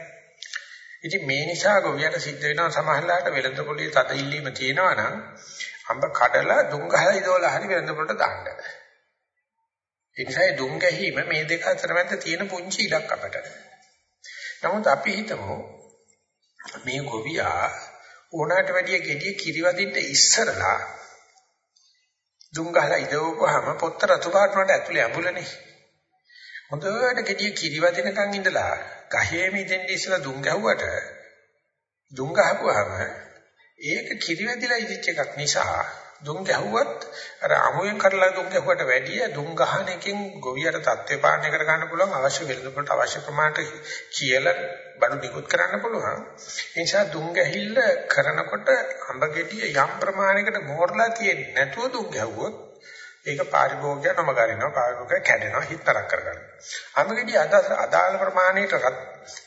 [SPEAKER 1] ඉතින් මේ නිසා ගොවියට සිද්ධ වෙනවා සමහරලාට වෙළඳ පොලේ තද ඉල්ලීම තියෙනවා නම් අඹ කඩලා දුම් ගහලා ඉදවලා හරි වෙනද පොළට දාන්න. ඒ නිසා දුම් ගැහිම මේ දෙක අතර මැද තියෙන පුංචි ඉඩක් අපට. නමුත් අපි හිතමු මේ ගොවියා ඕනකට වැඩිය gediy කිරිවදින්න ඉස්සරලා දුම් ගහලා ඉදවපුවාම පොත්ත රතු පාට වලට ඇතුලේ ඇඹුලනේ. හොඳට gediy කිරිවදිනකන් ඉඳලා ගහේ මිදෙන්න ඉස්සලා දුම් ගැහුවට දුම් ගහපුවාම ඒක කිරිවැදිලා ඉදිච්ච එකක් නිසා දුම් ගැහුවත් අර අමුයෙන් කරලා දුම් ගැහුවට වැඩිය දුම් ගහන එකෙන් ගොවියට தත්ත්වේ පාලනය කර ගන්න පුළුවන් අවශ්‍ය වෙලකට අවශ්‍ය ප්‍රමාණයට කියලා බඩු නිකුත් කරන්න පුළුවන්. ඒ නිසා දුම් ගැහිල්ල කරනකොට අඹ ගෙඩිය යම් ප්‍රමාණයකට මෝරලා තියෙන්නේ නැතුව දුම් ගැහුවොත් ඒක පාරිභෝගිකය නොමගරිනවා පාරිභෝගිකය කැඩෙනවා හිතරක් කරගන්න. අමගෙඩි අදාළ ප්‍රමාණයට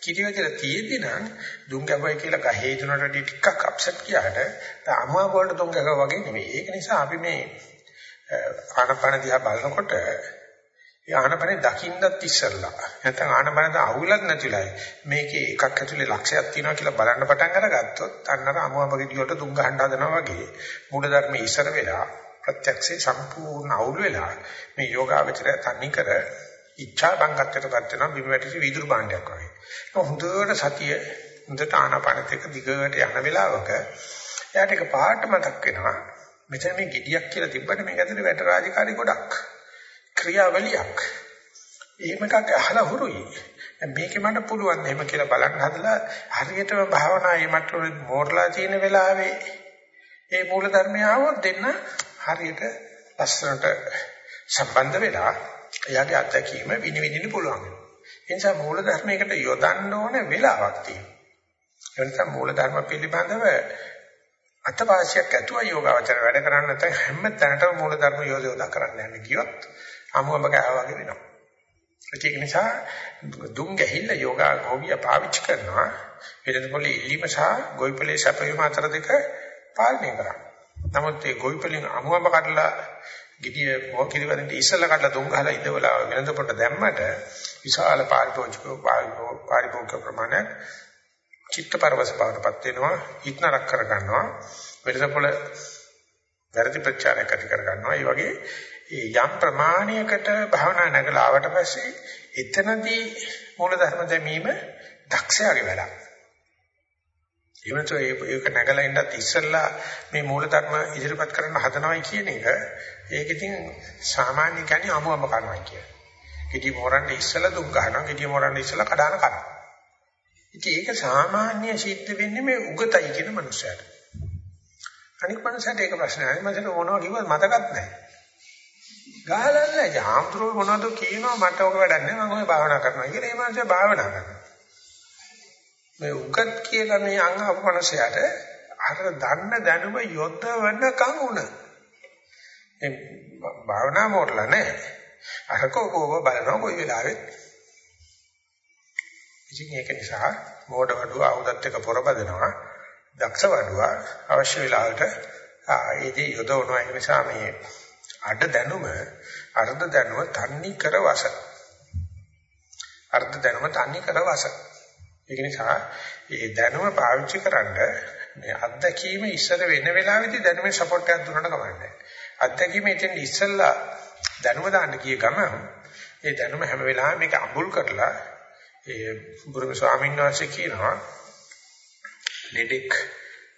[SPEAKER 1] කිරිවැදලා තියෙද්දි නම් දුම් ගැහුවයි කියලා ගහේ දුනට වඩා ටිකක් අප්සෙට් කියාට අමුවා වලට දුම් ගැහුවා වගේ නෙමෙයි. ඒක නිසා අපි මේ ආනපන දිහා බලනකොට ඒ ආනපනේ දකින්නත් ඉස්සෙල්ලා නැත්නම් ආනපනද අහුලත් නැතිලයි මේකේ එකක් ඇතුලේ ලක්ෂයක් තියෙනවා කියලා බලන්න පටන් අරගත්තොත් අන්නර අමුවා ගෙඩි වලට දුම් ගහන්න හදනවා වගේ මූල ධර්මයේ ඉස්සර වෙලා ප්‍රත්‍යක්ෂේ සම්පූර්ණ අවුල් වෙලා මේ යෝගාවචරය තනි කර ඉච්ඡා බංගත්තටපත් වෙනවා බිම වැටිච්ච වීදුරු භාණ්ඩයක් වගේ. ඒක හොඳට සතිය හොඳට ආනාපානෙත් එක දිගට යන වෙලාවක එයාට එක පාට මතක් වෙනවා. මෙතන මේ gediyak කියලා තිබ්බට මේක ඇතුලේ වැට රාජකාරී ගොඩක්. ක්‍රියාවලියක්. එහෙම එකක් අහලා හුරුයි. මේකේ මට පුළුවන් එහෙම කියලා බලන්න හදලා හරියටම භාවනා මේ මට්ටමේ මෝරලා තියෙන වෙලාවේ ඒ මූල ධර්මය આવොත් දෙන්න හරියට ලස්සනට සම්බන්ධ වෙලා එයාගේ අත්දැකීම විනිවිදින්න පුළුවන් වෙනවා. ඒ නිසා මූල ධර්මයකට යොදන්න ඕන වෙලාවක් තියෙනවා. ඒ නිසා මූල ධර්ම පිළිබඳව අත්වාසියක් ඇතුව යෝගාවචර වැඩ කරන්න නැත්නම් හැම තැනටම මූල ධර්ම යොදවලා කරන්න යන්න ගියොත් අමුඹ ගාවා වගේ වෙනවා. ඒක නිසා දුම් ගැහිල්ල යෝගා ගෝවිය පාවිච්චි කරනවා. වෙනදපොලේ ඉල්ලීම සහ ගොවිපලේ සැපයීම අතර දෙක පාලනය කරනවා. නමුත් ඒ ගොවිපලෙන් අමුඹ කඩලා ගිටිය මොකිරිවලින් ඉස්සලා කඩලා දුම් ගහලා ඉඳවලා වෙනද පොට දැම්මට විශාල පාරිභෝජික පාරිභෝගික ප්‍රමාණයක් චිත්ත පරවස බවටපත් වෙනවා හිතනරක් කර ගන්නවා වෙනද පොළ වැරදි ප්‍රචාරයක් ඇති කර ගන්නවා ඒ වගේ යම් ප්‍රමාණයකට භාවනා නැගලා ආවට පස්සේ එතනදී මූල ධර්ම දැමීම දක්ෂයාගේ වැඩක්. එවනතෝ ඒක නැගලා ඉන්නත් ඉස්සෙල්ලා මේ මූලධර්ම ඉදිරිපත් කරන්න හදනවයි කියන එක ඒක ඉතින් සාමාන්‍ය කියන්නේ අමුමම කරනවා කියන. කිටි මොරන්නේ ඉස්සෙල්ලා දුක් ගන්නවා, කිටි මොරන්නේ ඉස්සෙල්ලා කඩාන කරනවා. ඉතින් ඒක සාමාන්‍ය සිද්ධ වෙන්නේ මේ උගතයි කියන මනුස්සයාට. අනික මනුස්සයාට ඒක ප්‍රශ්නයක් නෑ. මනුස්සයාට මොනවා කිව්වද මතකත් නෑ. ගහලන්නේ ජාම්තුරු මොනවද කියනවා මට ඔක වැඩක් නෑ මම ඔය භාවනා කරනවා කියලා ඒ මනුස්සයා භාවනා කරනවා. මේ උගත් කියලා මේ අංග අපමණසයට අර දන්න දැනුම යොදවනකම් උන. මේ භාවනා මොරලා නැහැ. අර කෝකෝව බලනවා කොයි වෙලාවෙත්. ඉතින් ඒක නිසා මෝඩ වඩුව ආයුධත් එක්ක පොරබදනවා. දක්ෂ වඩුව අවශ්‍ය වෙලාවට ආයේදී යොදවනවා. ඒ නිසා මේ අඩ දැනුම අර්ධ දැනුම තන්නේ කර වස. අර්ධ දැනුම තන්නේ කර වස. ඒක නිසා මේ දැනුම පාවිච්චි කරන්න මේ අත්දැකීම ඉස්සර වෙන වෙලාවෙදී දැනුමේ සපෝට් එකක් දුන්නට කමන්නේ. අත්දැකීම ඉතින් ඉස්සෙල්ලා දැනුම දාන්න ගිය ගමන් ඒ දැනුම හැම වෙලාවෙම මේක අඹුල් කරලා ඒ බුදුම ස්වාමීන් වහන්සේ කියනවා ලෙඩෙක්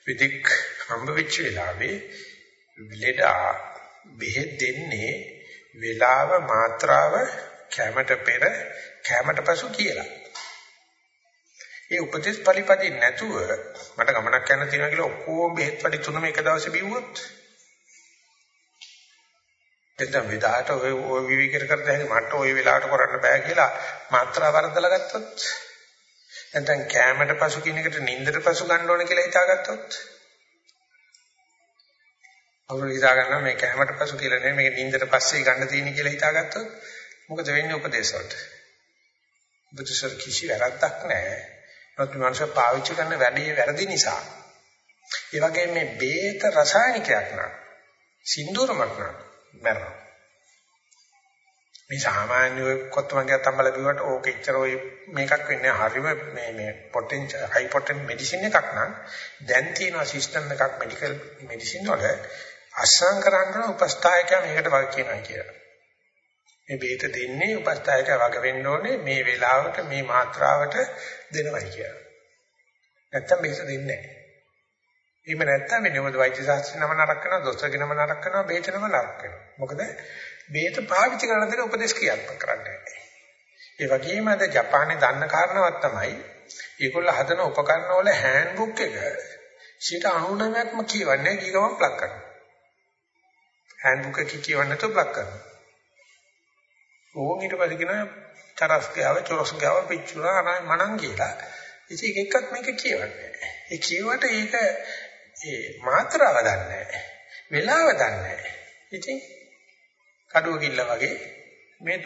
[SPEAKER 1] විදික් හම්බ වෙච්ච වෙලාවේ ලෙඩා බෙහෙත් දෙන්නේ වේලාව මාත්‍රාව කැමට පෙර කැමට පසු කියලා. ඒ උපදේශ පරිපදි නැතුව මට ගමනක් යන්න තියෙනවා කියලා ඔක්කොම බෙහෙත් පඩි තුනම එක දවසේ බිව්වොත් එතන විදාට ඔය ඔය විවිකර කරද හැකි මට ওই වෙලාවට කරන්න බෑ කියලා මාත්‍රා වර්ධලා ගත්තොත් නැත්නම් කැමරට පසු කියන එකට නින්දට පසු ගන්න ඕන කියලා හිතාගත්තොත් අවුරු හිතා ගන්න මේ කැමරට පසු කියලා නෙමෙයි මේක නින්දට පස්සේ ගන්න තියෙන කියලා හිතාගත්තොත් මොකද වෙන්නේ උපදේශ වලට බුදුසර කිසි වැරද්දක් නැහැ. නමුත් මනුෂ්‍ය පාවිච්චි කරන වැඩේ වැරදි නිසා. ඒ වගේම මේ බේත රසායනිකයක් නා සින්දුරමක් නා මරනවා. මේ සාමාන්‍ය කොත්තමගේ තම්බල බිවට ඕක එච්චර ඔය මේකක් වෙන්නේ හරිම මේ මේ පොටෙන්ෂල් හයි පොටෙන්ට් මෙඩිසින් එකක් නම් දැන් තියෙන සිස්ටම් එකක් මෙඩිකල් මෙඩිසින් වල අස්සම් කරන්න උපස්ථායකයා මේකට වග කියනවා කියලා. මේ බේත දෙන්නේ උපස්ථායකයා වග වෙන්න ඕනේ මේ වෙලාවට මේ මාත්‍රාවට දෙනවයි කියලා. නැත්තම් බේත දෙන්නේ නැහැ. එහෙම නැත්තම් මේ මොකද වෛද්‍ය ශාස්ත්‍රය නම නරක කරනවා, දොස්තරගේ නම නරක කරනවා, බේත නම නරක කරනවා. මොකද බේත පාවිච්චි කරන දේ උපදේශ ක්‍රියාත්මක කරන්නේ නැහැ. ඒ වගේම අද ජපානයේ දන්න කාරණාවක් තමයි ඒගොල්ලෝ හදන උපකරණ වල හෑන්ඩ්බුක් එක 99%ක්ම කියවන්නේ ගිගම ප්ලග් කරනවා. හෑන්ඩ් බුක් එක කියවන්න නැතුව බ්ලොක් කරනවා. ඕන් ඊට පස්සේ කියන චරස් ගාව චොරස් ගාව පිච්චුනා මනං කියලා. ඉතින් එක එකක් මේක කියවන්නේ. ඒ කියවට ඒක ඒ මාත්‍රාව දන්නේ නැහැ. වෙලාව දන්නේ නැහැ. ඉතින් කඩුව කිල්ල වගේ මේ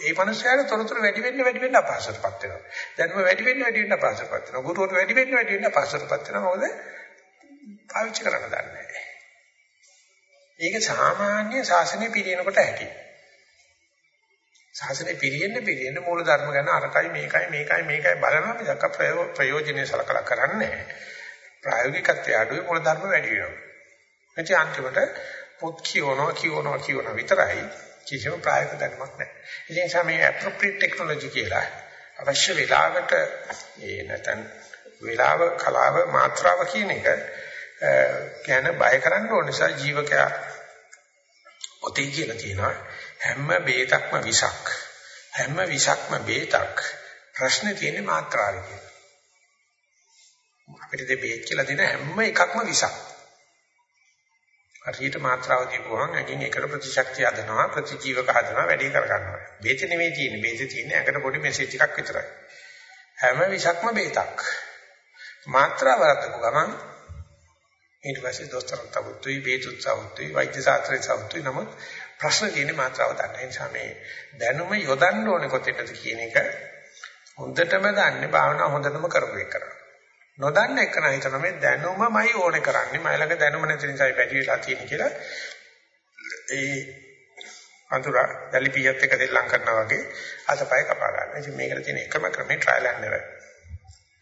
[SPEAKER 1] ඒ මනුස්සයාට තොරතුරු වැඩි වෙන්න වැඩි වෙන්න අපහසුතාවපත් වෙනවා. දැනුම වැඩි වෙන්න වැඩි වෙන්න අපහසුතාවපත් වෙනවා. ගුරුවරු වැඩි වෙන්න වැඩි වෙන්න අපහසුතාවපත් වෙනවා. මොකද පාවිච්චි කරන්න දන්නේ නැහැ. ඒක සාමාන්‍ය ශාසනය පිළිනකොට ඇති. ශාසනය පිළිෙන්න පිළිෙන්න මූල ධර්ම ගැන අරකයි මේකයි මේකයි මේකයි බලනවා මිසක් ප්‍රයෝජනේ සලකලා කරන්නේ නැහැ. ප්‍රායෝගිකත්වයේ අඩුවේ මූල ධර්ම වැඩි වෙනවා. එතකොට අන්තිමට පොත් කියවනවා කියවනවා කියවනවා විතරයි කිසිම ප්‍රායෝගික දැනුමක් නැහැ. ඒ නිසා මේ appropriate technology කියලා අවශ්‍ය වෙලාවට ඒ නැත්නම් වෙලාව කලාව මාත්‍රාව කියන එක ගැන බය කරන්න ඕන නිසා ජීවකයා ඔතේ කියලා තියෙනවා හැම බේතක්ම විසක් හැම විසක්ම බේතක් ප්‍රශ්නේ තියෙන්නේ මාත්‍රාවේ කියලා. අපිට දෙබේත් කියලා දෙන හැම එකක්ම විසක්. හරියට මාත්‍රාව දීපුවම ඇඟින් එකට ප්‍රතිශක්තිය හදනවා ප්‍රතිජීවක හදනවා වැඩි කර ගන්නවා. බේත නෙමෙයි තියෙන්නේ. බේත තියෙන්නේ ඇඟට පොඩි මෙසේජ් එකක් විතරයි. හැම විසක්ම බේතක්. මාත්‍රාව වරද්දපු ගමන් ඊට පස්සේ දොස්තරන් තවුතුයි බේතුත් තවුතුයි වෛද්‍ය ශාස්ත්‍රයේ තවුතුයි නමුත් ප්‍රශ්න තියෙන්නේ මාත්‍රාව ගන්න. ඒ නිසා මේ දැනුම යොදන්න ඕනේ කොතෙන්ද කියන එක හොඳටම දන්නේ භාවනා හොඳටම කරපු එක කරා. නොදන්න එක නම් හිතන මේ දැනුමමයි ඕනේ කරන්නේ. මයි ළඟ දැනුම නැති නිසායි පැටි වෙලා තියෙන්නේ කියලා. ඒ අඳුර දැලිපියත් එක දෙල්ලම් කරනවා වගේ අතපය කපා ගන්න. ඉතින් මේකට තියෙන එකම ක්‍රමේ ට්‍රයිල් ඇන්ඩ් එරර්.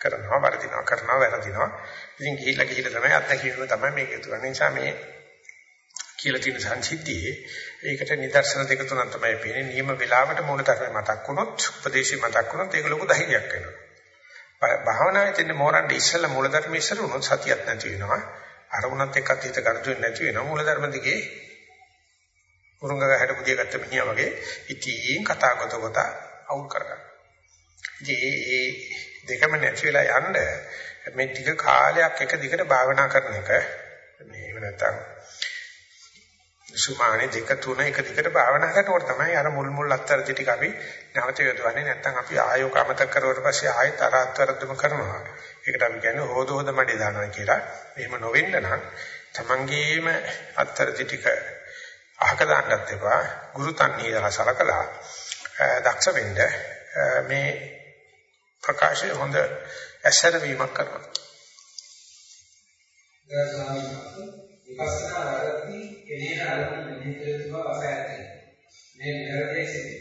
[SPEAKER 1] කරනවා වරදිනවා කරනවා වැරදිනවා. ඉතින් ගිහිල්ලා ගිහිල්ලා තමයි අත්දැකීම තමයි මේක යුතුය. ඒ නිසා මේ කියලා තියෙන සංසිද්ධියේ ඒකට නිදර්ශන දෙක තුනක් තමයි පේන්නේ. නියම වෙලාවට මූල ධර්ම මතක් වුණොත්, උපදේශي මතක් වුණොත් ඒක ලොකු ධෛර්යයක් වෙනවා. භාවනාවේ තියෙන මෝරන්ඩ ඉස්සෙල්ලා මූල ධර්ම ඉස්සර වුණොත් සතියක් නැති වෙනවා. අරමුණත් එක්කත් හිත ගනුදෙන්නේ නැති වෙනවා. මූල ධර්ම දිගේ උරුංගක හැඩ පුදිය ගත්ත මිනිහා වගේ ඉතින් කතා කොට කොට අවුල් කරගන්න. ඉතින් ඒ දෙකම නැති වෙලා යන්න මේ ටික කාලයක් එක දිගට භාවනා කරන එක මේ එහෙම නැත්නම් සුමානේ දෙක තුන එක දිගට භාවනා කරනකොට තමයි අර මුල් මුල් අත්තරදි ටික අපි නැවත යොදවන්නේ නැත්නම් අපි ආයෝක අමතක කරුවට පස්සේ ආයෙත් අර අත්තරදම කරනවා. ඒකට අපි කියන්නේ හොද හොද මඩේ දානවා කියලා. එහෙම නොවෙන්න නම් තමන්ගේම අත්තරදි ටික අහක දාන්නත් එපා. ගුරු තන්හිලා සලකලා දක්ෂ වෙන්න මේ ප්‍රකාශය හොඳ ඇසර වීමක් කරනවා.
[SPEAKER 2] විපස්සනා වඩද්දී එනේන අරමුණ මෙහි කරතුවා අසයත් මේ නිරදේ සිටි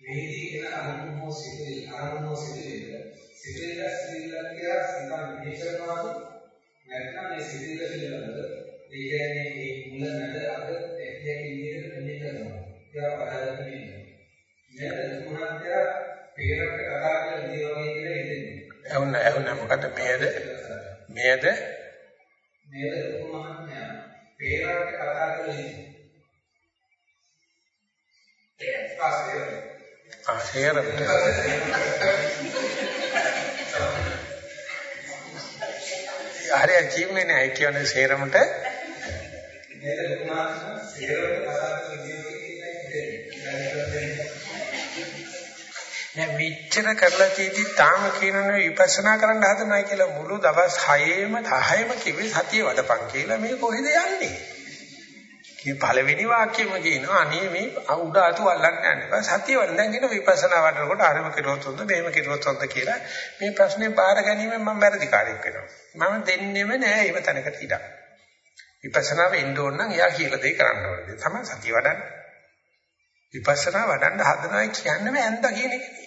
[SPEAKER 2] මෙහිදී එන අරමුණ හෝ සිටි අරමුණ හෝ සිටි සිටිල සිටිල කියලා සිතා මෙහි කරනවාද නැත්නම් මේ සිටිල පිළිබඳ ඒ කියන්නේ මේ මුල නැද අද එක්කේ ඉන්නේ මෙහි කරනවා කියලා පහදන්න වෙනවා නේද තුනන්තය පේරකට කතා කරලා ඉඳී වගේ කියලා හිතෙන්නේ
[SPEAKER 1] එවුන එවුන මොකද මේද මේද
[SPEAKER 2] නේද ලොකු මහත්මයා පේරාට කතා කරලා
[SPEAKER 1] ආ හේරමට හරි ජීවනේ නෑ. කියන්නේ සේරමට.
[SPEAKER 2] නේද ලොකු මහත්මයා සේරමට කතා කරලා
[SPEAKER 1] දැන් මෙච්චර කරලා තියෙදි තාම කියනනේ විපස්සනා කරන්න හදනයි කියලා මුළු දවස් 6ෙම 10ෙම කිව්වේ සතිය වඩපන් කියලා. මේ කොහෙද යන්නේ? මේ පළවෙනි වාක්‍යෙම කියනවා අනේ මේ උඩ අතු අල්ලන්න යන්න එපා සතිය වඩන දැන් කියන විපස්සනා වඩනකොට අරම කිරුවොත් හොඳ මෙහෙම කිරුවොත් හොඳ කියලා මේ ප්‍රශ්නේ බාර ගැනීමෙන් මම වැරදිකාරයෙක් වෙනවා මම දෙන්නෙම නෑ ඒව තැනකට ඉඩක් විපස්සනා වෙන්න ඕන නම් එයා කියලා දෙය කරන්න ඕනේ තමයි සතිය වඩන්නේ විපස්සනා වඩන්න හදනවා කියන්නේ ඇන්ද කියන එකනේ.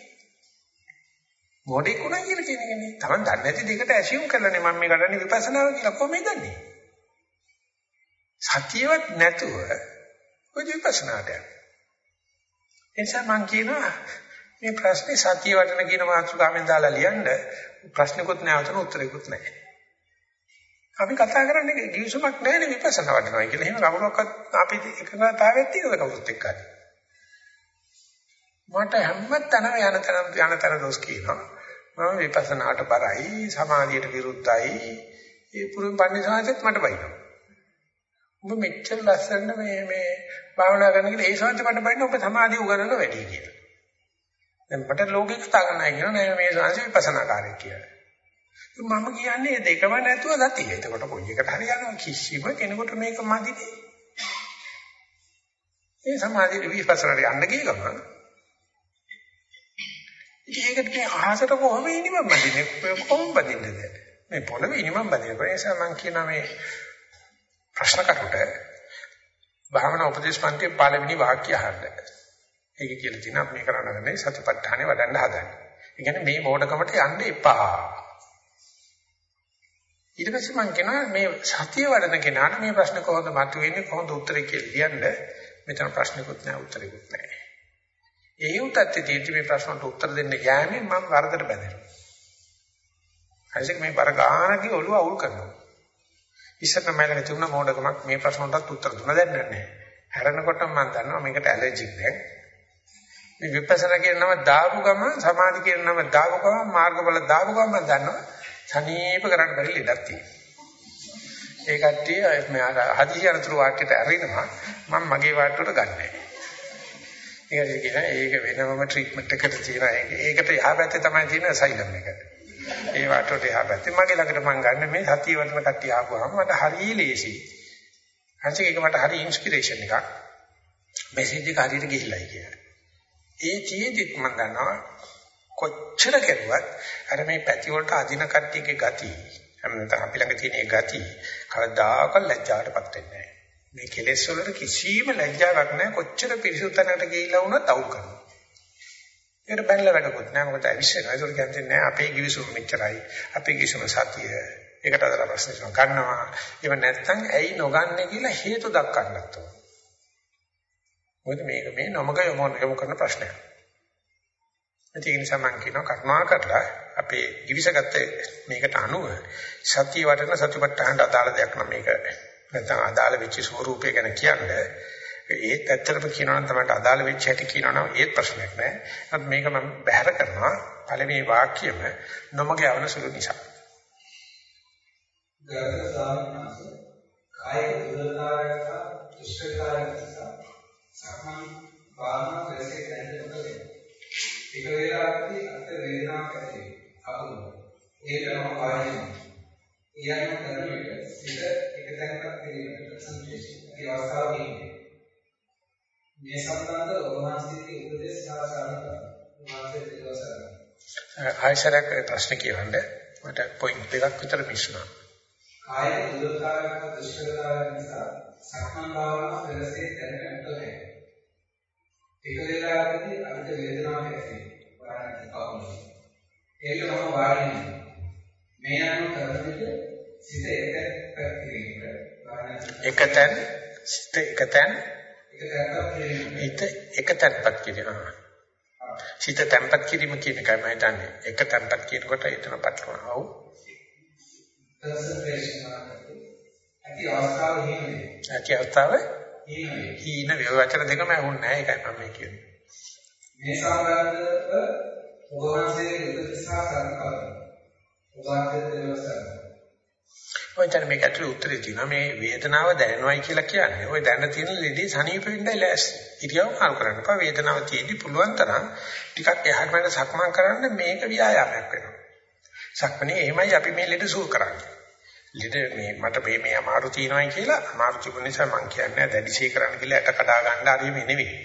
[SPEAKER 1] මොඩේ කුණා කියලා කියන එකනේ. Taman දන්නේ නැති දෙකට ඇසියුම් කරලානේ මම මේ කරන්නේ විපස්සනාව කියලා කොහොමද දන්නේ? සතියවත් නැතුව ඔය විපස්සනාට යන්න. එනිසා මම කියනවා මේ ප්‍රශ්නේ සතිය වටන කියන මාතෘකාවෙන් දාලා ලියන්න ප්‍රශ්නකුත් නැහැ උතන උත්තරයකුත් නැහැ. අපි කතා කරන්නේ කිවිසුමක් නැහැ නේ විපස්සනා වඩනවා කියලා. එහෙම කවුරක්වත් අපි එකඟතාවයක් තියෙනවද කවුරුත් එක්ක හරි? මට හැමතැනම යන තැන යන තැන දොස් කියනවා. මම විපස්සනාට බරයි, සමාධියට විරුද්ධයි. ඒ පුරුම පන්සිවාසෙත් මට බයිනවා. ඔබ මෙච්චර ලස්සන මේ මේ භාවනා කරන කියලා ඒ සංසි මට බයින්න ඔබ සමාධිය උගන්නන වැඩි කියලා. දැන් මට ලෝකෙක කතා කරන්නයි කියනවා නෑ මේ සංසි විපස්සනා කාර්යය කියලා. මම කියන්නේ දෙකම නැතුව ගතිය. එතකොට කොයි එකට හරි යනවා කිසිම කෙනෙකුට මේක මදිනේ. ඒ සමාධිය විපස්සනාට යන්න ගිය ගමන් ඒකට මේ අහසට කොහොම ඉනිමම් බඳින්නේ කොහොම බඳින්නද මේ පොළවේ ඉනිමම් බඳින නිසා මම කියනවා මේ ප්‍රශ්න කරුට භාවනා උපදේශ පන්තියේ පළවෙනි වාක්‍ය අහන්න. ඒක කියලා තියෙනවා මේ කරන්නේ සතිපට්ඨානෙ වඩන්න හදන්නේ. ඒ කියන්නේ මේ මෝඩකමට යන්න එපා. ඊට පස්සේ මම කියනවා මේ සතිය වඩන කෙනාට මේ ප්‍රශ්න කොහොමද මතුවෙන්නේ කොහොමද උත්තරේ කියලා කියන්න මෙතන ප්‍රශ්නකුත් නැහැ උත්තරෙකුත් නැහැ. ඒ උත්තරත් තියෙදි මේ ප්‍රශ්නට උත්තර දෙන්න යෑමෙන් මම වරදට බැඳෙනවා. හරියට මේ බර ගානදී ඔළුව අවුල් කරනවා. ඉස්සර මම තිබුණ මොඩකමක් මේ ප්‍රශ්නටත් උත්තර දුන්න දැන් නැහැ. හැරෙනකොට මම දන්නවා මේකට ඇලර්ජික් දැන්. මේ විපස්සනා කියන නම දාපු ගම සමාධි කියන නම දාපු ගම මාර්ගඵල දාපු ගම මම දන්නවා සනීප කරන්න බැරි ලෙඩක් තියෙනවා. ඒ කට්ටිය මේ හදිසි අනතුරු වාක්‍යයට ඇරිනවා මම මගේ වාට්ටුවට ගන්නෑ. ඒකට කියන ඒක වෙනමම ට්‍රීට්මන්ට් එකකට තියෙන ඒකට එහා පැත්තේ තමයි තියෙන සයිලම් එක. ඒ වාට්ටුවට එහා පැත්තේ මගේ ළඟට මම ගන්න මේ සතිය වටන කට්ටිය ආපුවාම මට හරිය ලේසි. අන්තික ඒක මට හරිය ඉන්ස්පිරේෂන් එකක්. මෙසේජ් එක හරියට ගිහිල්ලායි කියලා. ඒ චීදිත් මම දන්නවා කොච්චර කෙරුවත් අර මේ පැති වලට අදින කට්ටියගේ ගති එහෙම නැත්නම් අපි ළඟ තියෙන ඒ ගති කවදාකවත් ලැජ්ජාවටපත් වෙන්නේ නැහැ. මේ කෙලෙස් වලට කිසිම ලැජ්ජාවක් නැහැ කොච්චර පිරිසුදු තැනකට ගිහිල්ලා වුණත් අවු කරනවා. ඒකට බැලලා වැඩකුත් නැහැ මොකද අවිශ්වාසයි. ඒක කියන්නේ නැහැ අපේ කිවිසුම මෙච්චරයි. අපේ කිවිසුම සතිය. ඒකට අදලා ප්‍රශ්න ගන්නවා. ඒව නැත්තම් ඇයි නොගන්නේ කියලා හේතු දක්වන්නත් ඕන. මොකද මේක මේ නොමග යොමු කරන ප්‍රශ්නයක්. ඒක නිසා මම කියනවා කර්මා කරලා අපේ givisagatte මේකට අනුව සතිය වටන සතිපට්ඨානට අදාළ දෙයක් නම් මේක නැත්නම් අදාළ වෙච්ච ස්වරූපය ගැන කියන්නේ ඒත් ඇත්තටම කියනවා නම් තමයි අදාළ වෙච්ච හැටි කියනවා නම් ඒත් ප්‍රශ්නයක් නෑ. නමුත් මේක මම බැහැර කරනවා පළවෙනි වාක්‍යෙම නොමග යවන සුළු නිසා.
[SPEAKER 2] ගාථා සාමනාස කායික දුර්වලතාවයක දුෂ්කරතාවයක නිසා සක්මන් භාවනා ප්‍රසේ දැනෙන්නට එක වේලාවකදී අත් වේදනාවක් ඇති වෙනවා. අකුරු. ඒක නම් වායනය. ඊයන් කරන විට සිත එක තැනකට පිළිවෙලට සංකේෂය. ඒ අවස්ථාව වෙන්නේ. මේ සම්බන්ධ ඔබවහන්සේගේ උපදේශ සාකච්ඡා.
[SPEAKER 1] ආයශරක ප්‍රශ්න කියවන්න මට පොයින්ට් දෙකක් විතර මිස් වුණා.
[SPEAKER 2] කායික දුර්වලතාවයක දුෂ්කරතාවය නිසා සක්මන් භාවනාව පෙරසේ දැනගන්නට බැහැ. එක වේලාවකදී අනිත් වේදනාවක් ඇති. වාරණය කවුරුද? ඒක තමයි වාරණය. මේ අනුව කරන විට සිත එක පැත්තකින්
[SPEAKER 1] එකතෙන් සිත එකතෙන්
[SPEAKER 2] හිත
[SPEAKER 1] එක තැන්පත් කිරීම. සිත තැන්පත් කිරීම කියන එකයි මම හිතන්නේ. එක තැන්පත් කියනකොට එතන පටලවනවා. ඔව්.
[SPEAKER 2] ඇති අවස්ථාව හින්නේ.
[SPEAKER 1] ඇති අවස්ථාව
[SPEAKER 2] හින්නේ.
[SPEAKER 1] හීන වචන දෙකම ඇහුන්නේ නැහැ. ඒකයි මම කියන්නේ.
[SPEAKER 2] මේ සම්බන්ධව ඔබවහන්සේගේ උපදේශා කරනවා. ඔබවහන්සේ දෙවසන.
[SPEAKER 1] ඔය දැන් මේක ඇතුළේ උත්තරේ තියෙනවා මේ වේදනාව දැනෙනවයි කියලා කියන්නේ. ඔය දැන තියෙන ලෙඩේ සනීප වෙන්නයි ලෑස්ති. ඉරියව් මාරු කරන්න එපා. වේදනාව තියෙද්දි පුළුවන් තරම් ටිකක් එහාට මෙහාට සක්මන් කරන්න මේක ව්‍යායාමයක් වෙනවා. සක්මනේ එහෙමයි අපි මේ ලෙඩ සුව කරන්නේ. ලෙඩ මේ මට මේ මේ අමාරු තියෙනවායි කියලා අමාරු තිබුණ නිසා මම කියන්නේ දැඩිශේ කරන්න කියලා ඇට කඩා ගන්න හරියම නෙවෙයි.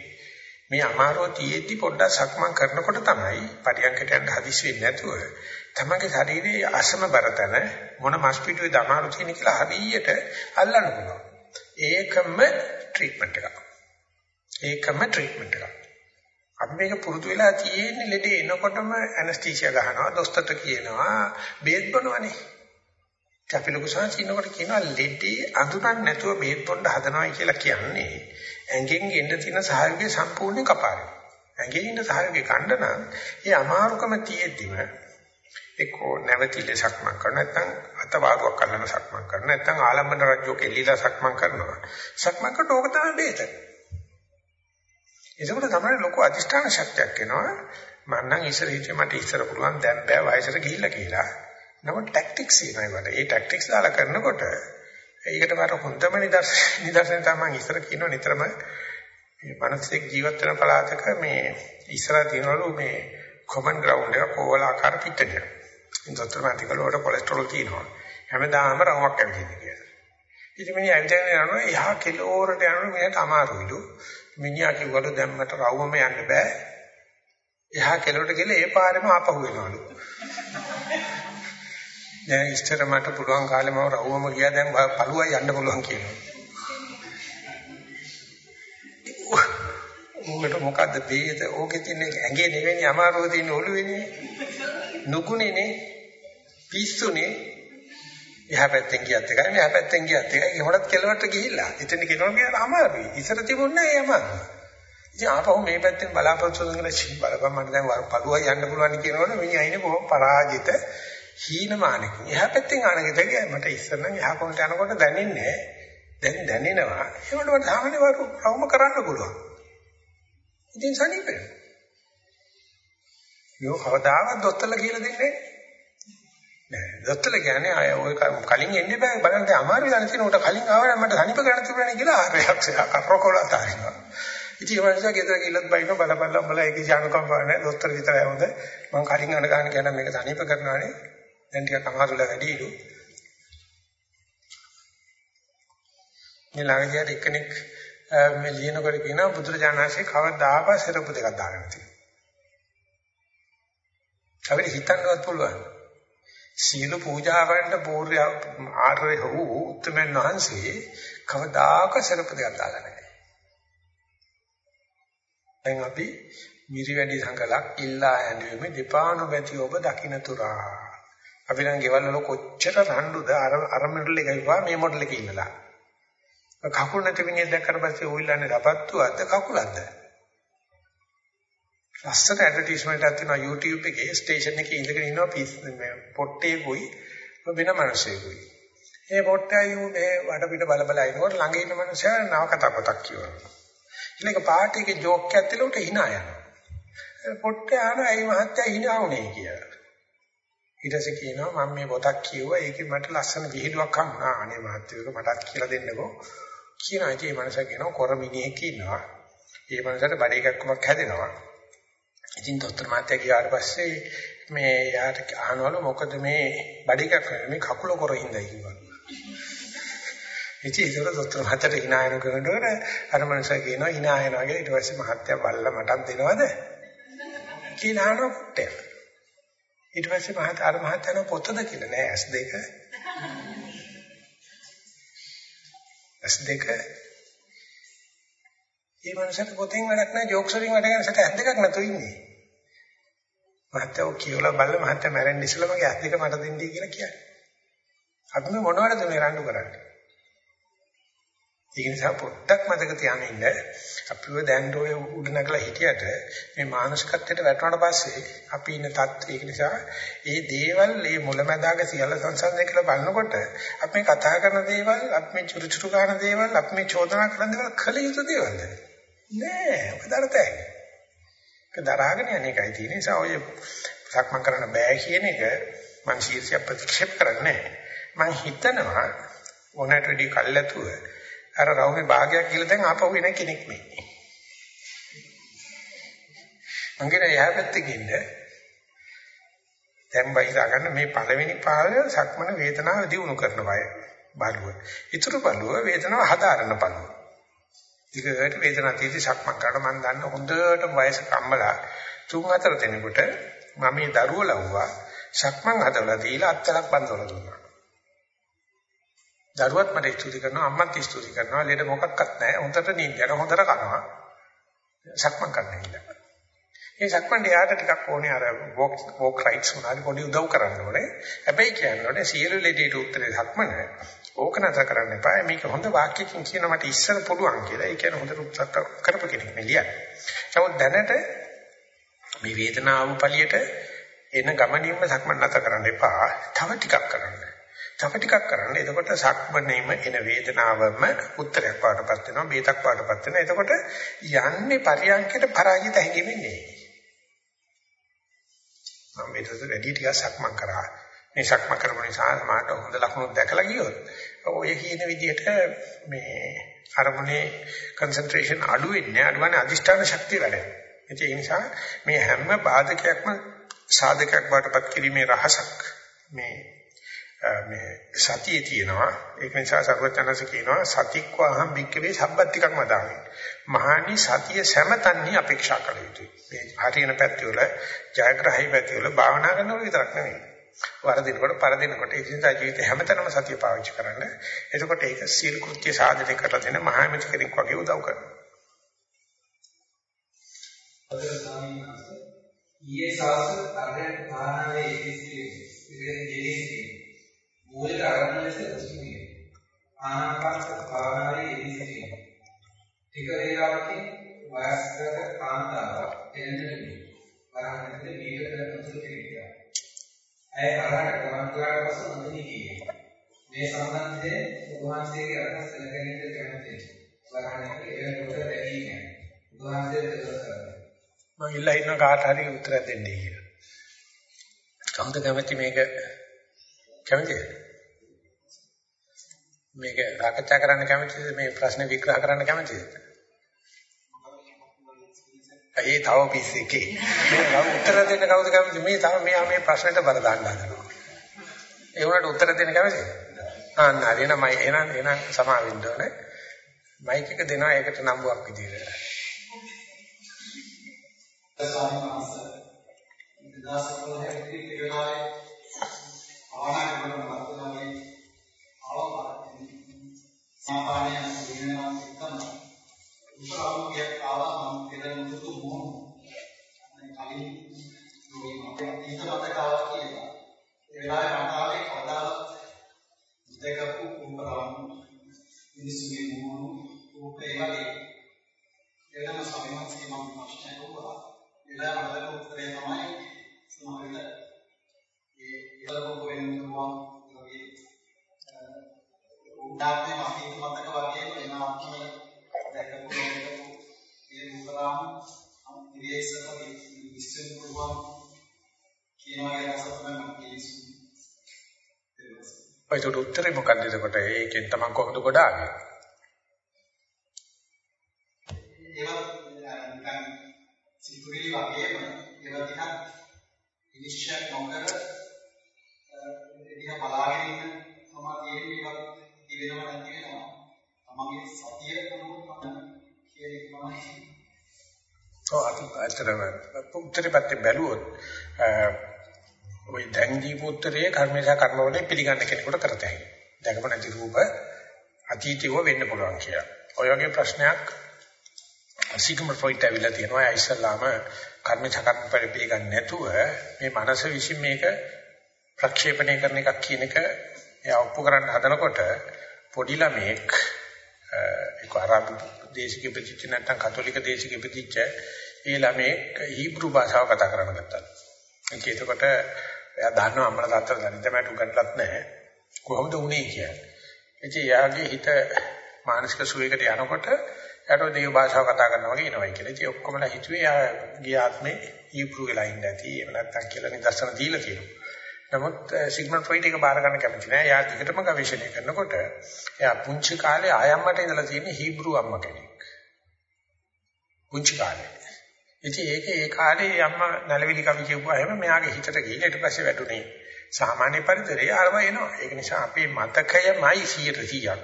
[SPEAKER 1] මේ අමාරුව තියෙද්දි පොඩ්ඩක් සක්මන් කරනකොට තමයි පරියන්කට යන්න හදිස්සි වෙන්නේ නැතුව තමගේ ශරීරයේ අසමබර තැන මොන මස් පිටුවේ දමාරු තියෙන කියලා හරියට අල්ලන්න පුළුවන්. ඒකම ට්‍රීට්මන්ට් එකක්. ඒකම ට්‍රීට්මන්ට් එකක්. අපි මේක පුරුදු වෙලා තියෙන්නේ ලෙඩේ එනකොටම ඇනස්තීසියා ගහනවා, දොස්තරට කියනවා, බේත් බොනවනේ. අපි ලොකු සංසිනකොට කියනවා ලෙඩේ අඳුරන්නේ නැතුව බේත් බොන්න හදනවයි කියලා කියන්නේ ඇඟෙන් එන්න තියෙන සහයෝගය සම්පූර්ණ කපාරයි. ඇඟේ ඉන්න සහයෝගය ගන්න නම් ඒ අමාරුකම තියෙද්දිම එක්කෝ නැවතිල සක්මන් කරන නැත්නම් අතවාරුවක් අල්ලන සක්මන් කරන නැත්නම් ආලම්බන රජ්‍යෝක එල්ලීලා සක්මන් කරනවා. සක්මන් කරට ඕක තමයි බේත. ඒකෝට තමයි ලොකු අධිෂ්ඨාන ශක්තියක් එනවා. මම නම් ඉස්සර හිතේ මට ඉස්සර පුළුවන් දැන් බෑ වයසට ගිහිල්ලා කියලා. නමුත් ටැක්ටික්ස් එනවා ඒකට ඒ ටැක්ටික්ස් දාලා කරනකොට ඒකට මට හොඳම නිදර්ශන නිදර්ශන තමයි ඉස්සර කියනවා නිතරම මේ මනසෙක් ජීවත් වෙන පළාතක මේ ඉස්සර තියනවලු මේ කොමන් ග්‍රවුන්ඩ් එක කෝවල ආකාර පිටක. ඉන්දතර මාතිකල වල කොලෙස්ටරෝල් තියෙනවා. හැමදාම රවුමක් ඇවිදින්න කියලා. ඉතින් මිනිහා ඇවිදගෙන යනවා එහා කිලෝරට යනකොට මිනිහට අමාරුයිලු. මිනිහා කිව්වලු දැන් මට රවුමම යන්න බෑ. එහා කෙලවට ගිහලා ඒ පාරෙම ආපහු එනවලු. දැන් ඉස්තර මට පුළුවන් කාලේ මම රවුමම ගියා දැන් පළුවයි යන්න පුළුවන් කියනවා. උඹට මොකද්ද දෙයද? ඕකේ තියෙන ඇඟේ නෙවෙයි අමාරුව තියෙන ඔළුවේනේ. නුකුණේනේ. පිස්සුනේ. එහා පැත්තෙන් ගියත් එකයි මෙහා පැත්තෙන් ගියත් එකයි. ඒකටත් කෙලවට ගිහිල්ලා. එතන කෙලවට ගියාම අමාරුයි. ඉස්සර තිබුණේ නැහැ අමාරුයි. ඉතින් ආපහු මේ පැත්තෙන් බලාපොරොත්තු වෙන ෂී බලපන් මට දැන් පළුවයි යන්න පුළුවන් කියනවනේ මිනිහා ඉන්නේ බොහොම පරාජිත හීනමානකින්. එහා පැත්තෙන් ආනකට ගියා මට ඉස්සර නම් එහා කොනට යනකොට දැනෙන්නේ දැන් දැනෙනවා. ඒකට මට සාමාන්‍ය වරු රවුම කරන්න පුළුවන්. ඉතින් සනීපේ. යෝ කවදාවත් දොස්තරලා කියලා දෙන්නේ නෑ. දොස්තරලා කියන්නේ අය ඔය කලින් එන්නේ බෑ බලන්න අමාරු යන කෙනෙකුට කලින් ආවම මට සනීප කරන්න තිබුණා කියලා ආරයක් කරකෝලා තාරිනවා. ඉතින් ඒ වගේ ගෙදර ගිහලත් බයින බලපල්ලා උඹලා ඒකේ ජානකම්පාව නැහැ දොස්තර විතරයි හොඳ. මම කලින් අඬ ගන්න කියන මේක සනීප කරනවානේ. දැන් ටිකක් අමාරුලා වැඩිලු. මේ ළඟදී එක්කෙනෙක් මේ ලියනකොට කියනවා බුදුරජාණන්සේ කවදාකවත් සිරපු දෙකක් දාගෙන තියෙනවා. අපිට හිතන්නවත් පුළුවන්. සීල පූජාවන්ට පූර්ය ආර්ය වූ උත්තමයන් වහන්සේ කවදාකවත් සිරපු දෙකක් දාලා නැහැ. දැන් අපි මිරි වැඩි සංකලක් ඉල්ලා ඇඬුවේ දෙපාණු බැති ඔබ දකින්නතුරා. අපි නම් ගෙවල් වල කොච්චර රණ්ඩුද අර අර මොඩල් එක ගිහුවා මේ මොඩල් එකේ ඉන්නලා. කකුල් නැති මිනිහෙක් දැක්කට පස්සේ උවිල්ලන්නේ රපත්තුවක්ද කකුලක්ද? ලස්සන ඇඩ්වර්ටයිස්මන්ට් එකක් තියෙනවා YouTube එකේ ස්ටේෂන් එකේ ඉඳගෙන ඉන්නවා පිස් මේ පොට්ටේකුයි වෙන මිනිහෙකුයි. මේ පොට්ටයු මේ වටපිට බල බල ඉනකොට ළඟ ඉන්න මිනිහා නව කතා පොතක් කියවනවා. ඊළඟ පාටි එකේ ජෝක් එකක් තියලා උට hina යනවා. පොට්ටේ අහනවා ඇයි මහත්තයා hina වුනේ කියලා. ඊට පස්සේ කියනවා මම මේ පොතක් කිව්වා ඒකේ මට ලස්සන විහිළුවක් හම්බුණා. අනේ මහත්තයෝ මටත් කියලා දෙන්නකෝ. කියනවා ඉතින් මේ මනුස්සයා කියනවා කොර මිනිහෙක් ඉන්නවා. ඒ මනුස්සයාට බඩේ කක්කමක් හැදෙනවා. ඉතින් දොස්තර මහත්තයා ගියාට පස්සේ මේ යාට අහනවලු මොකද මේ බඩේ කක්ක මේ කකුල කොර හින්දා කිව්වා. ඉතින් ඒක දොස්තර මහත්තයාට hina යන කරනකොට අර මනුස්සයා කියනවා hina යනවා කියලා ඊට පස්සේ මහත්තයා බල්ලා මටත් දෙනවද? කියලා අහනවා පුට්ටේ. ඊට පස්සේ මහත් අර මහත්තයන පොතද කියලා නෑ S2 S2 ඒ මනසට පොතෙන් වැඩක් නෑ ජෝක්ස් වලින් වැඩ ගන්න සට S2ක් නැතු ඉන්නේ මහත්තයෝ කියලා බල්ල මහත්තයා මැරෙන්න ඉස්සෙල්ලා මගේ S2 මට දෙන්නයි කියලා කියන්නේ. අපි මොනවටද මේ රණ්ඩු කරන්නේ? ඒක නිසා පොඩ්ඩක් මතක තියාගෙන ඉන්න. අපිව දැන් ඔය උඩ නැගලා හිටියට මේ මානසිකත්වයට වැටුණාට පස්සේ අපි ඉන්න තත්ත්වය. ඒක නිසා මේ දේවල් මේ මුලැමැදාග සියල්ල සංසන්දනය කියලා බලනකොට අපි මේ කතා කරන දේවල් අපි මේ චුරු චුරු ගන්න දේවල් අපි මේ චෝදනා කරන දේවල් කළ යුතු දේවල්ද? නෑ. උදාරතයි ඒක දරාගෙන යන එකයි තියෙන නිසා ඔය සක්මන් කරන්න බෑ කියන එක මම ශීර්ෂය ප්‍රතික්ෂේප කරන්නේ මම හිතනවා ඕනට වැඩි කල්ැතුව අර රවුමේ භාගයක් කියලා දැන් ආපහු එන කෙනෙක් මේ. මං කියන එහා පැත්තේ ගින්න දැන් බයිලා ගන්න මේ පළවෙනි පාඩය සක්මන වේදනාව දිනු කරන බය බලුව. ඊටු බලුව වේදනාව හදාරන බලුව. ඊකට වේදනාව තීති සක්මන් කරන මං දන්න හොඳට වයස කම්මලා තුන් හතර දෙනෙකුට මම මේ දරුවෝ ලව්වා සක්මන් හදලා දීලා අත්තරක් බඳවලා දුන්නා. දරුවත් මට ස්තුති කරනවා අම්මත් ස්තුති කරනවා ලෙඩ මොකක්වත් නැහැ හොඳට නිින්ද යන හොඳට කනවා සක්මන් කරන්න ඉන්න. මේ සක්මන් යාට ටිකක් ඕනේ අර වොක් වොක් රයිට්ස් උනාලි පොඩි උදව් කරන්න ඕනේ. හැබැයි කියන්නේ සියලු ලෙඩේට උත්තරේ සක්මන ඕක නැතර කරන්න එපා. මේක හොඳ වාක්‍යකින් කියන මට ඉස්සර පුළුවන් කියලා. ඒ කියන්නේ හොඳට උත්සාහ කරපු කෙනෙක් මෙලියන්නේ. නමුත් දැනට මේ වේදනාව පළියට එන ගමනින්ම සක්මන් නැතර කරන්න එපා. තව ටිකක් කරන්න. තව ටිකක් කරන්න. එතකොට සක්මණේම එන වේදනාවම උත්තරයක් පාටපත් වෙනවා, බේතක් පාටපත් වෙනවා. එතකොට යන්නේ පරියන්කයට පරාජිත හැඟෙන්නේ නෑ. මම මේකට වැඩි ටිකක් සක්මන් කරා. මේ සක්ම කරපු නිසා මාට හොඳ ලකුණු දැකලා ගියොත්. ඔය කියන විදිහට මේ අරමුණේ concentration අඩු වෙන්නේ අඩුවන්නේ අදිෂ්ඨාන ශක්තිය වැඩෙනවා. ඒ නිසා මේ හැම බාධකයක්ම සාධකයක් බාටපත් කිරීමේ රහසක් මේ මේ සතියේ තියෙනවා. ඒක නිසා සර්වචනස කියනවා සතික්වාහම් භික්කවේ සම්බත්තිකක් මදාමි මහානි සතිය සමතන්නේ අපේක්ෂා කළ යුතුයි. මේ හරියන පැත්තවල ජයග්‍රහයි පැත්තවල භාවනා කරනකොට විතරක් නෙවෙයි වරදිනකොට පරදිනකොට ඒ නිසා ජීවිතේ හැමතැනම සතිය පාවිච්චි කරන්න එතකොට ඒක සීල කෘත්‍ය සාධනය කරලා දෙන මහාමිත කෙනෙක් වගේ උදව් කරනවා
[SPEAKER 2] ඊයේ සවස් අරගෙන භාවනාවේ ඉතිසි ඉතිසි මූලික අරමුණ ලෙස උස්මිය. ආනාපාන භාවනාවේ ඉතිසි ටික වේලාවකින් වයස්ගත කාන්තාවක් එළදෙන්නේ. වරහන් ඇතුලේ මේකට උතුරු කෙරෙනවා. ඇය අරහට ගමන් කළාට පසු නොදෙනී ගියේ. මේ සම්බන්ධයෙන් උන්වහන්සේගේ අදහස් දැනගැනීමට කැමැතියි. වරහන් ඇතුලේ එළ කොට දැකීම. උන්වහන්සේට දෙලසක්.
[SPEAKER 1] මම ඉල්ලා ඉන්න කාට හරි උත්තරයක් දෙන්නේ කියලා. කවුද කැමති මේක කැමතිද? මේක සාකච්ඡා කරන්න කැමතිද? මේ ප්‍රශ්න විග්‍රහ කරන්න කැමතිද? ඒ තව පිස්සෙකේ. මේ උත්තර දෙන්න කවුද කැමති? මේ තව මෙයා මේ ප්‍රශ්නෙට බර දාන්න හදනවා. ඒ වුණාට උත්තර දෙන්න කැමතිද? ආ නෑ එනම එනන් එනන් සමාවෙන්න ඕනේ. මයික් එක දෙනවා ඒකට නම්බුවක් විදියට.
[SPEAKER 3] ස්වාමීන් වහන්සේ 2015 ඉතිරි වෙලාවේ ආනාපාන කරනවාගේ ආවපාරයෙන් සාපාණය වෙනවා එක්කම උසාවියක් ආවා මම පෙරන මුතු මොහොන. කලින් මේ අපේ හිතවතක ආවා කියලා. ඒ වෙලාවේ මට ආවේ කවදාවත් දෙකපු කුඹරම් මිනිස්සුගේ මොහොන රූපේ වගේ. එළම සමයන්සේ මම ප්‍රශ්නයක් උපුරා එලා මට උත්තරේ තමයි සමහර විට ඒ ඉලක්ක වෙන පුළුවන් වගේ උදාහරණයක් අපි මතක වගේ වෙනවා කියන දැකපු දෙකපු ඒ මුතරාම ඉරියසක විශ්සෙන් පුළුවන් කියන වගේ රසක් තමයි මම කියන්නේ.
[SPEAKER 1] ඔය උත්තරේ මොකක්ද එතකොට ඒකෙන් තමයි කොහොමද ගොඩාන්නේ?
[SPEAKER 3] ඒවා නිකන් සිතුවිලි වගේම ඒවා දිහා ඉනිෂ්‍ය නොකර දිහා බලාගෙන ඉන්න සමාධියේ ඒවා ඉවෙනව නැති වෙනවා. තමන්ගේ සතිය අනුව කියන එක තමයි.
[SPEAKER 1] ඔව් අපි අතරම උත්තරේ පැත්තේ බැලුවොත් ඔය දැන් දීපු උත්තරයේ කර්මේශා කර්මවලේ පිළිගන්න කෙනෙකුට කරතයි. දැකප නැති රූප අතීතීව වෙන්න පුළුවන් කියලා. ඔය වගේ ප්‍රශ්නයක් සිග්මන්ඩ් ෆ්‍රොයිඩ් ඇවිල්ලා තියෙනවා. ඒ ඉස්සල්ලාම කර්මේශා කර්ම පිළිගන්නේ නැතුව මේ මනස විසින් මේක ප්‍රක්ෂේපණය කරන එකක් කියන එක එයා ඔප්පු කරන්න හදනකොට පොඩි ළමෙක් ඒක අරබු දේශික ප්‍රතිච්ඡ නැත්නම් කතෝලික දේශික ප්‍රතිච්ඡ ඒ ළමෙක් හීබ්‍රු භාෂාව කතා කරන්න ගත්තා. ඒක එතකොට එයා දන්නවා අම්මලා තාත්තලා දනිතමට උගන්ලත් නැහැ. කොහොමද උනේ කියන්නේ. ඉතින් එයාගේ හිත මානසික සුවයකට යනකොට එයාට දේව භාෂාව කතා කරනවා වගේ එනවා කියලා. ඉතින් ඔක්කොමලා හිතුවේ එයා ගිය ආත්මේ හීබ්‍රු වෙලා ඉන්න ඇති. එහෙම නැත්නම් කියලා නිදර්ශන දීලා තියෙනවා. නමුත් සිග්මන්ඩ් ෆ්‍රොයිඩ් එක බාර ගන්න කැමති නෑ. එයා දිගටම ගවේෂණය කරනකොට එයා පුංචි කාලේ ආයම්මට ඉඳලා තියෙන හීබ්‍රු අම්මා කෙනෙක්. පුංචි කාලේ. ඉතින් ඒක ඒ කාලේ අම්මා නැලවිලි කවි කියුවාම මෙයාගේ හිතට ගිහිල්ලා ඊට පස්සේ වැටුනේ. සාමාන්‍ය පරිසරයේ අරව එනවා. ඒක නිසා අපේ මතකයමයි 100%ක්.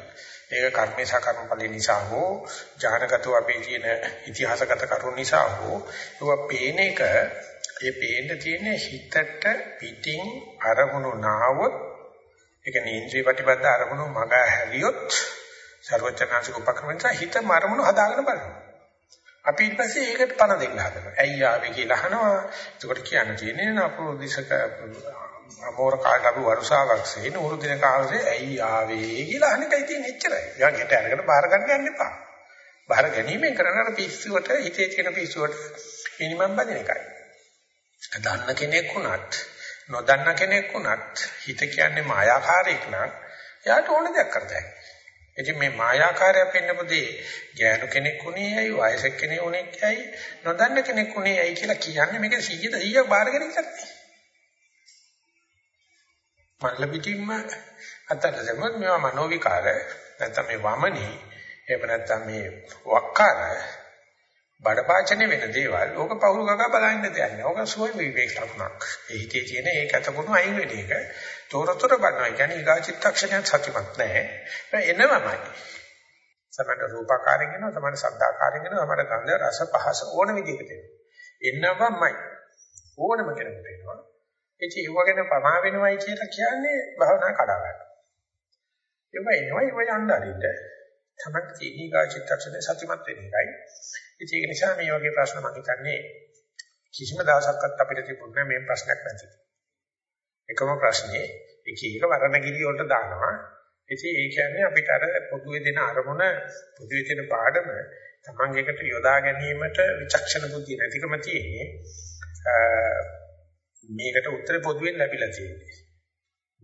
[SPEAKER 1] ඒක කර්මේශා කර්මඵල නිසා හෝ ඥානගතව අපේ තියෙන ඉතිහාසගත කරුණු නිසා හෝ ඒවා පේන එක ඒ පේන්න තියෙන හිතට පිටින් අරමුණු නාවොත් ඒ කියන්නේ ඉන්ද්‍රිය ප්‍රතිබද්ධ අරමුණු මග හැරියොත් ਸਰවචනාසික උපක්‍රමෙන්ස හිත මරමුණු හදාගෙන බලනවා. අපි ඊට පස්සේ ඒකට පණ දෙන්න හදනවා. ඇයි ආවේ කියලා අහනවා. එතකොට කියන්න තියෙන්නේ නපුරු දිසක අමෝර කාලට අපි වර්ෂාවක් සේ නూరు දින කාලේ ඇයි ආවේ කියලා අහන එකයි තියෙන්නේ එච්චරයි. යා ගෙට අරගෙන බාර ගන්න යන්න එපා. බාර ගැනීමෙන් කරන අර පිස්සුවට හිතේ තියෙන පිස්සුවට මිනිමම් බඳින එකයි. දන්න කෙනෙක් වුණත් නොදන්න කෙනෙක් වුණත් හිත කියන්නේ මායාකාරයක් නම් එයාට ඕන දෙයක් කරතයි. ඉතින් මේ මායාකාරය පෙන්නපොදී ගෑනු කෙනෙක් උනේ ඇයි වයසක කෙනෙක් උනේ ඇයි නොදන්න කෙනෙක් උනේ ඇයි කියලා කියන්නේ මේක 100 100ක් බාරගෙන ඉන්නේ. මල්ල පිටින්ම අතට දැම්මොත් මේවා මනෝ විකාර නැත්නම් මේ වමනේ එහෙම නැත්නම් මේ වක්කාර බඩපාචනේ වෙන දේවල් ඕක පවුරු ගගා බලන්න දෙයක් නෑ. ඕක සුවය විවේක ලකුණක්. ඒ හිතේ තියෙන ඒක අතකුණු අයින් වෙන එක. තොරතුර බලනවා. ඒ කියන්නේ ඊගා චිත්තක්ෂණයක් සත්‍යමත් නෑ. එනවමයි. සමහර රූපාකාරයෙන් එනවා, සමහර ශබ්දාකාරයෙන් එනවා, සමහර ගන්ධ රස පහස ඕන විදිහකට එනවා. එනවමයි. ඕනම කෙනෙකුට එනවා. ඉතින් ඒව ගැන පමා වෙනවයි කියලා කියන්නේ භවනා කඩා ගන්නවා. ඒව එනවා ඒව යන්න අරින්න. තමයි තීනිකා චිත්තක්ෂණය සතිමත් වෙන එකයි. ඉතින් ඒක නිසා මේ වගේ ප්‍රශ්න මම හිතන්නේ කිසිම දවසක්වත් අපිට තිබුණේ මේ ප්‍රශ්නයක් නැති. එකම ප්‍රශ්නේ එක එක වරණගිරි වලට දානවා. ඉතින් ඒ කියන්නේ අපිට අර පොදුවේ දෙන අරමුණ පොදුවේ දෙන පාඩම Taman එකට යොදා ගැනීමට විචක්ෂණ බුද්ධිය නැතිකම තියෙන්නේ. මේකට උත්තර පොදුවෙන් ලැබිලා තියෙන්නේ.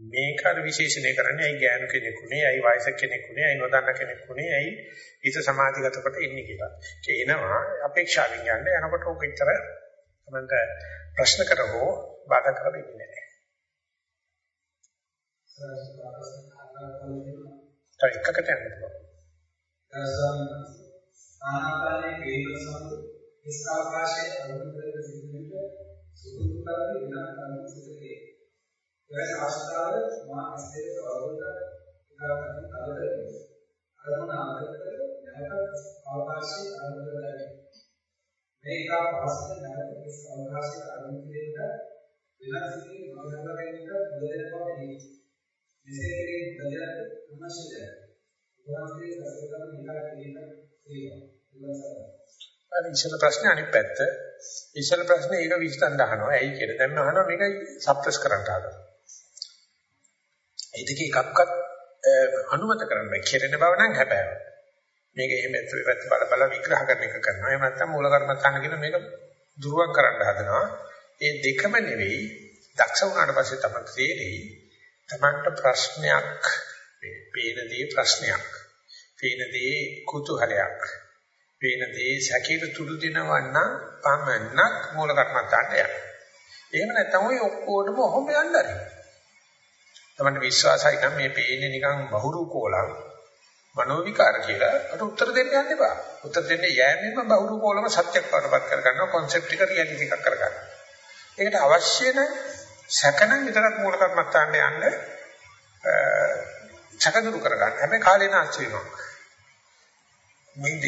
[SPEAKER 1] මේක අර විශේෂණය කරන්නේ ඇයි ගෑනු කෙනෙකුනේ, ඇයි වයසක කෙනෙකුනේ, ඇයි නොදන්න කෙනෙකුනේ, ඇයි හිත සමාධිගත කොට ඉන්නේ කියලා. කියනවා අපේක්ෂාවෙන් යන්නේ යනකොට ඔක ඉතර තමන්ට ප්‍රශ්න කරවෝ බාධා කර වෙන්නේ නැහැ. තව එකකට යන්න පුළුවන්.
[SPEAKER 2] ආනාපානයේ වේග සමග ඉස් අවකාශයේ අනුකූල සිදුවෙන්න සුදුසු කරගෙන ඉන්න සිදුවේ. එවැනි අවස්ථාවල මා ඇස්තේක අවබෝධ කරගන්න කලදරේ. අරමුණ අමතක නැවත අවකාශයේ අනුකූලයි. මේක පස්සේ නැවත ඉස් අවකාශයේ අනුකූලෙන්න වෙනස් සිදුවීම් නොදැනගැනීමට බුදුදෙනවා නෙවෙයි. මෙසේ කිරීම බදයක් අවශ්‍යයි. උන්වහන්සේ සසකරන නිකාය කියන ඒවා.
[SPEAKER 1] අර ඉස්සෙල් ප්‍රශ්නේ අනිත් පැත්ත. ඉස්සෙල් ප්‍රශ්නේ ඒක විස්තර අහනවා. ඇයි කියලා. දැන් අහනවා මේක සප්‍රෙස් කරන්න හදනවා. ඒ දෙක එකක්වත් අනුමත කරන්න බැහැ. කෙරෙන බව නම් හැබැයි. මේක එහෙම ඇත්තට පැත්ත බල බල විග්‍රහ කරන එක කරනවා. එහෙම නැත්නම් මූල කර්මස්ථාන කියන මේක දුරුවක් කරන්න හදනවා. ඒ දෙකම නෙවෙයි. දක්ෂ වුණාට පස්සේ තමයි තේරෙයි. තමන්ට ප්‍රශ්නයක් පේන දේ ප්‍රශ්නයක්. පේන දේ කුතුහලයක්. පේන දේ සැකීර තුඩු දෙනවා නම් පමණක් මූල කර්මත්තාට යන්න. එහෙම නැත්නම් ඔය ඔක්කොටම ඔහොම යන්න හරි. තමන්ට විශ්වාසයි නම් මේ පේන්නේ නිකන් බහුරු කෝලම් මනෝ විකාර කියලා අර උත්තර දෙන්න යන්න එපා. උත්තර දෙන්න යෑමෙන්ම බහුරු කෝලම සත්‍යයක් වඩපත් කරගන්නවා concept එක reality එකක් කරගන්නවා. ඒකට අවශ්‍ය නම් සැකනම් විතරක් මූල කර්මත්තාන්න යන්න සැකදුරු කරගන්න. හැබැයි කාලේ නාස්ති වෙනවා. මේ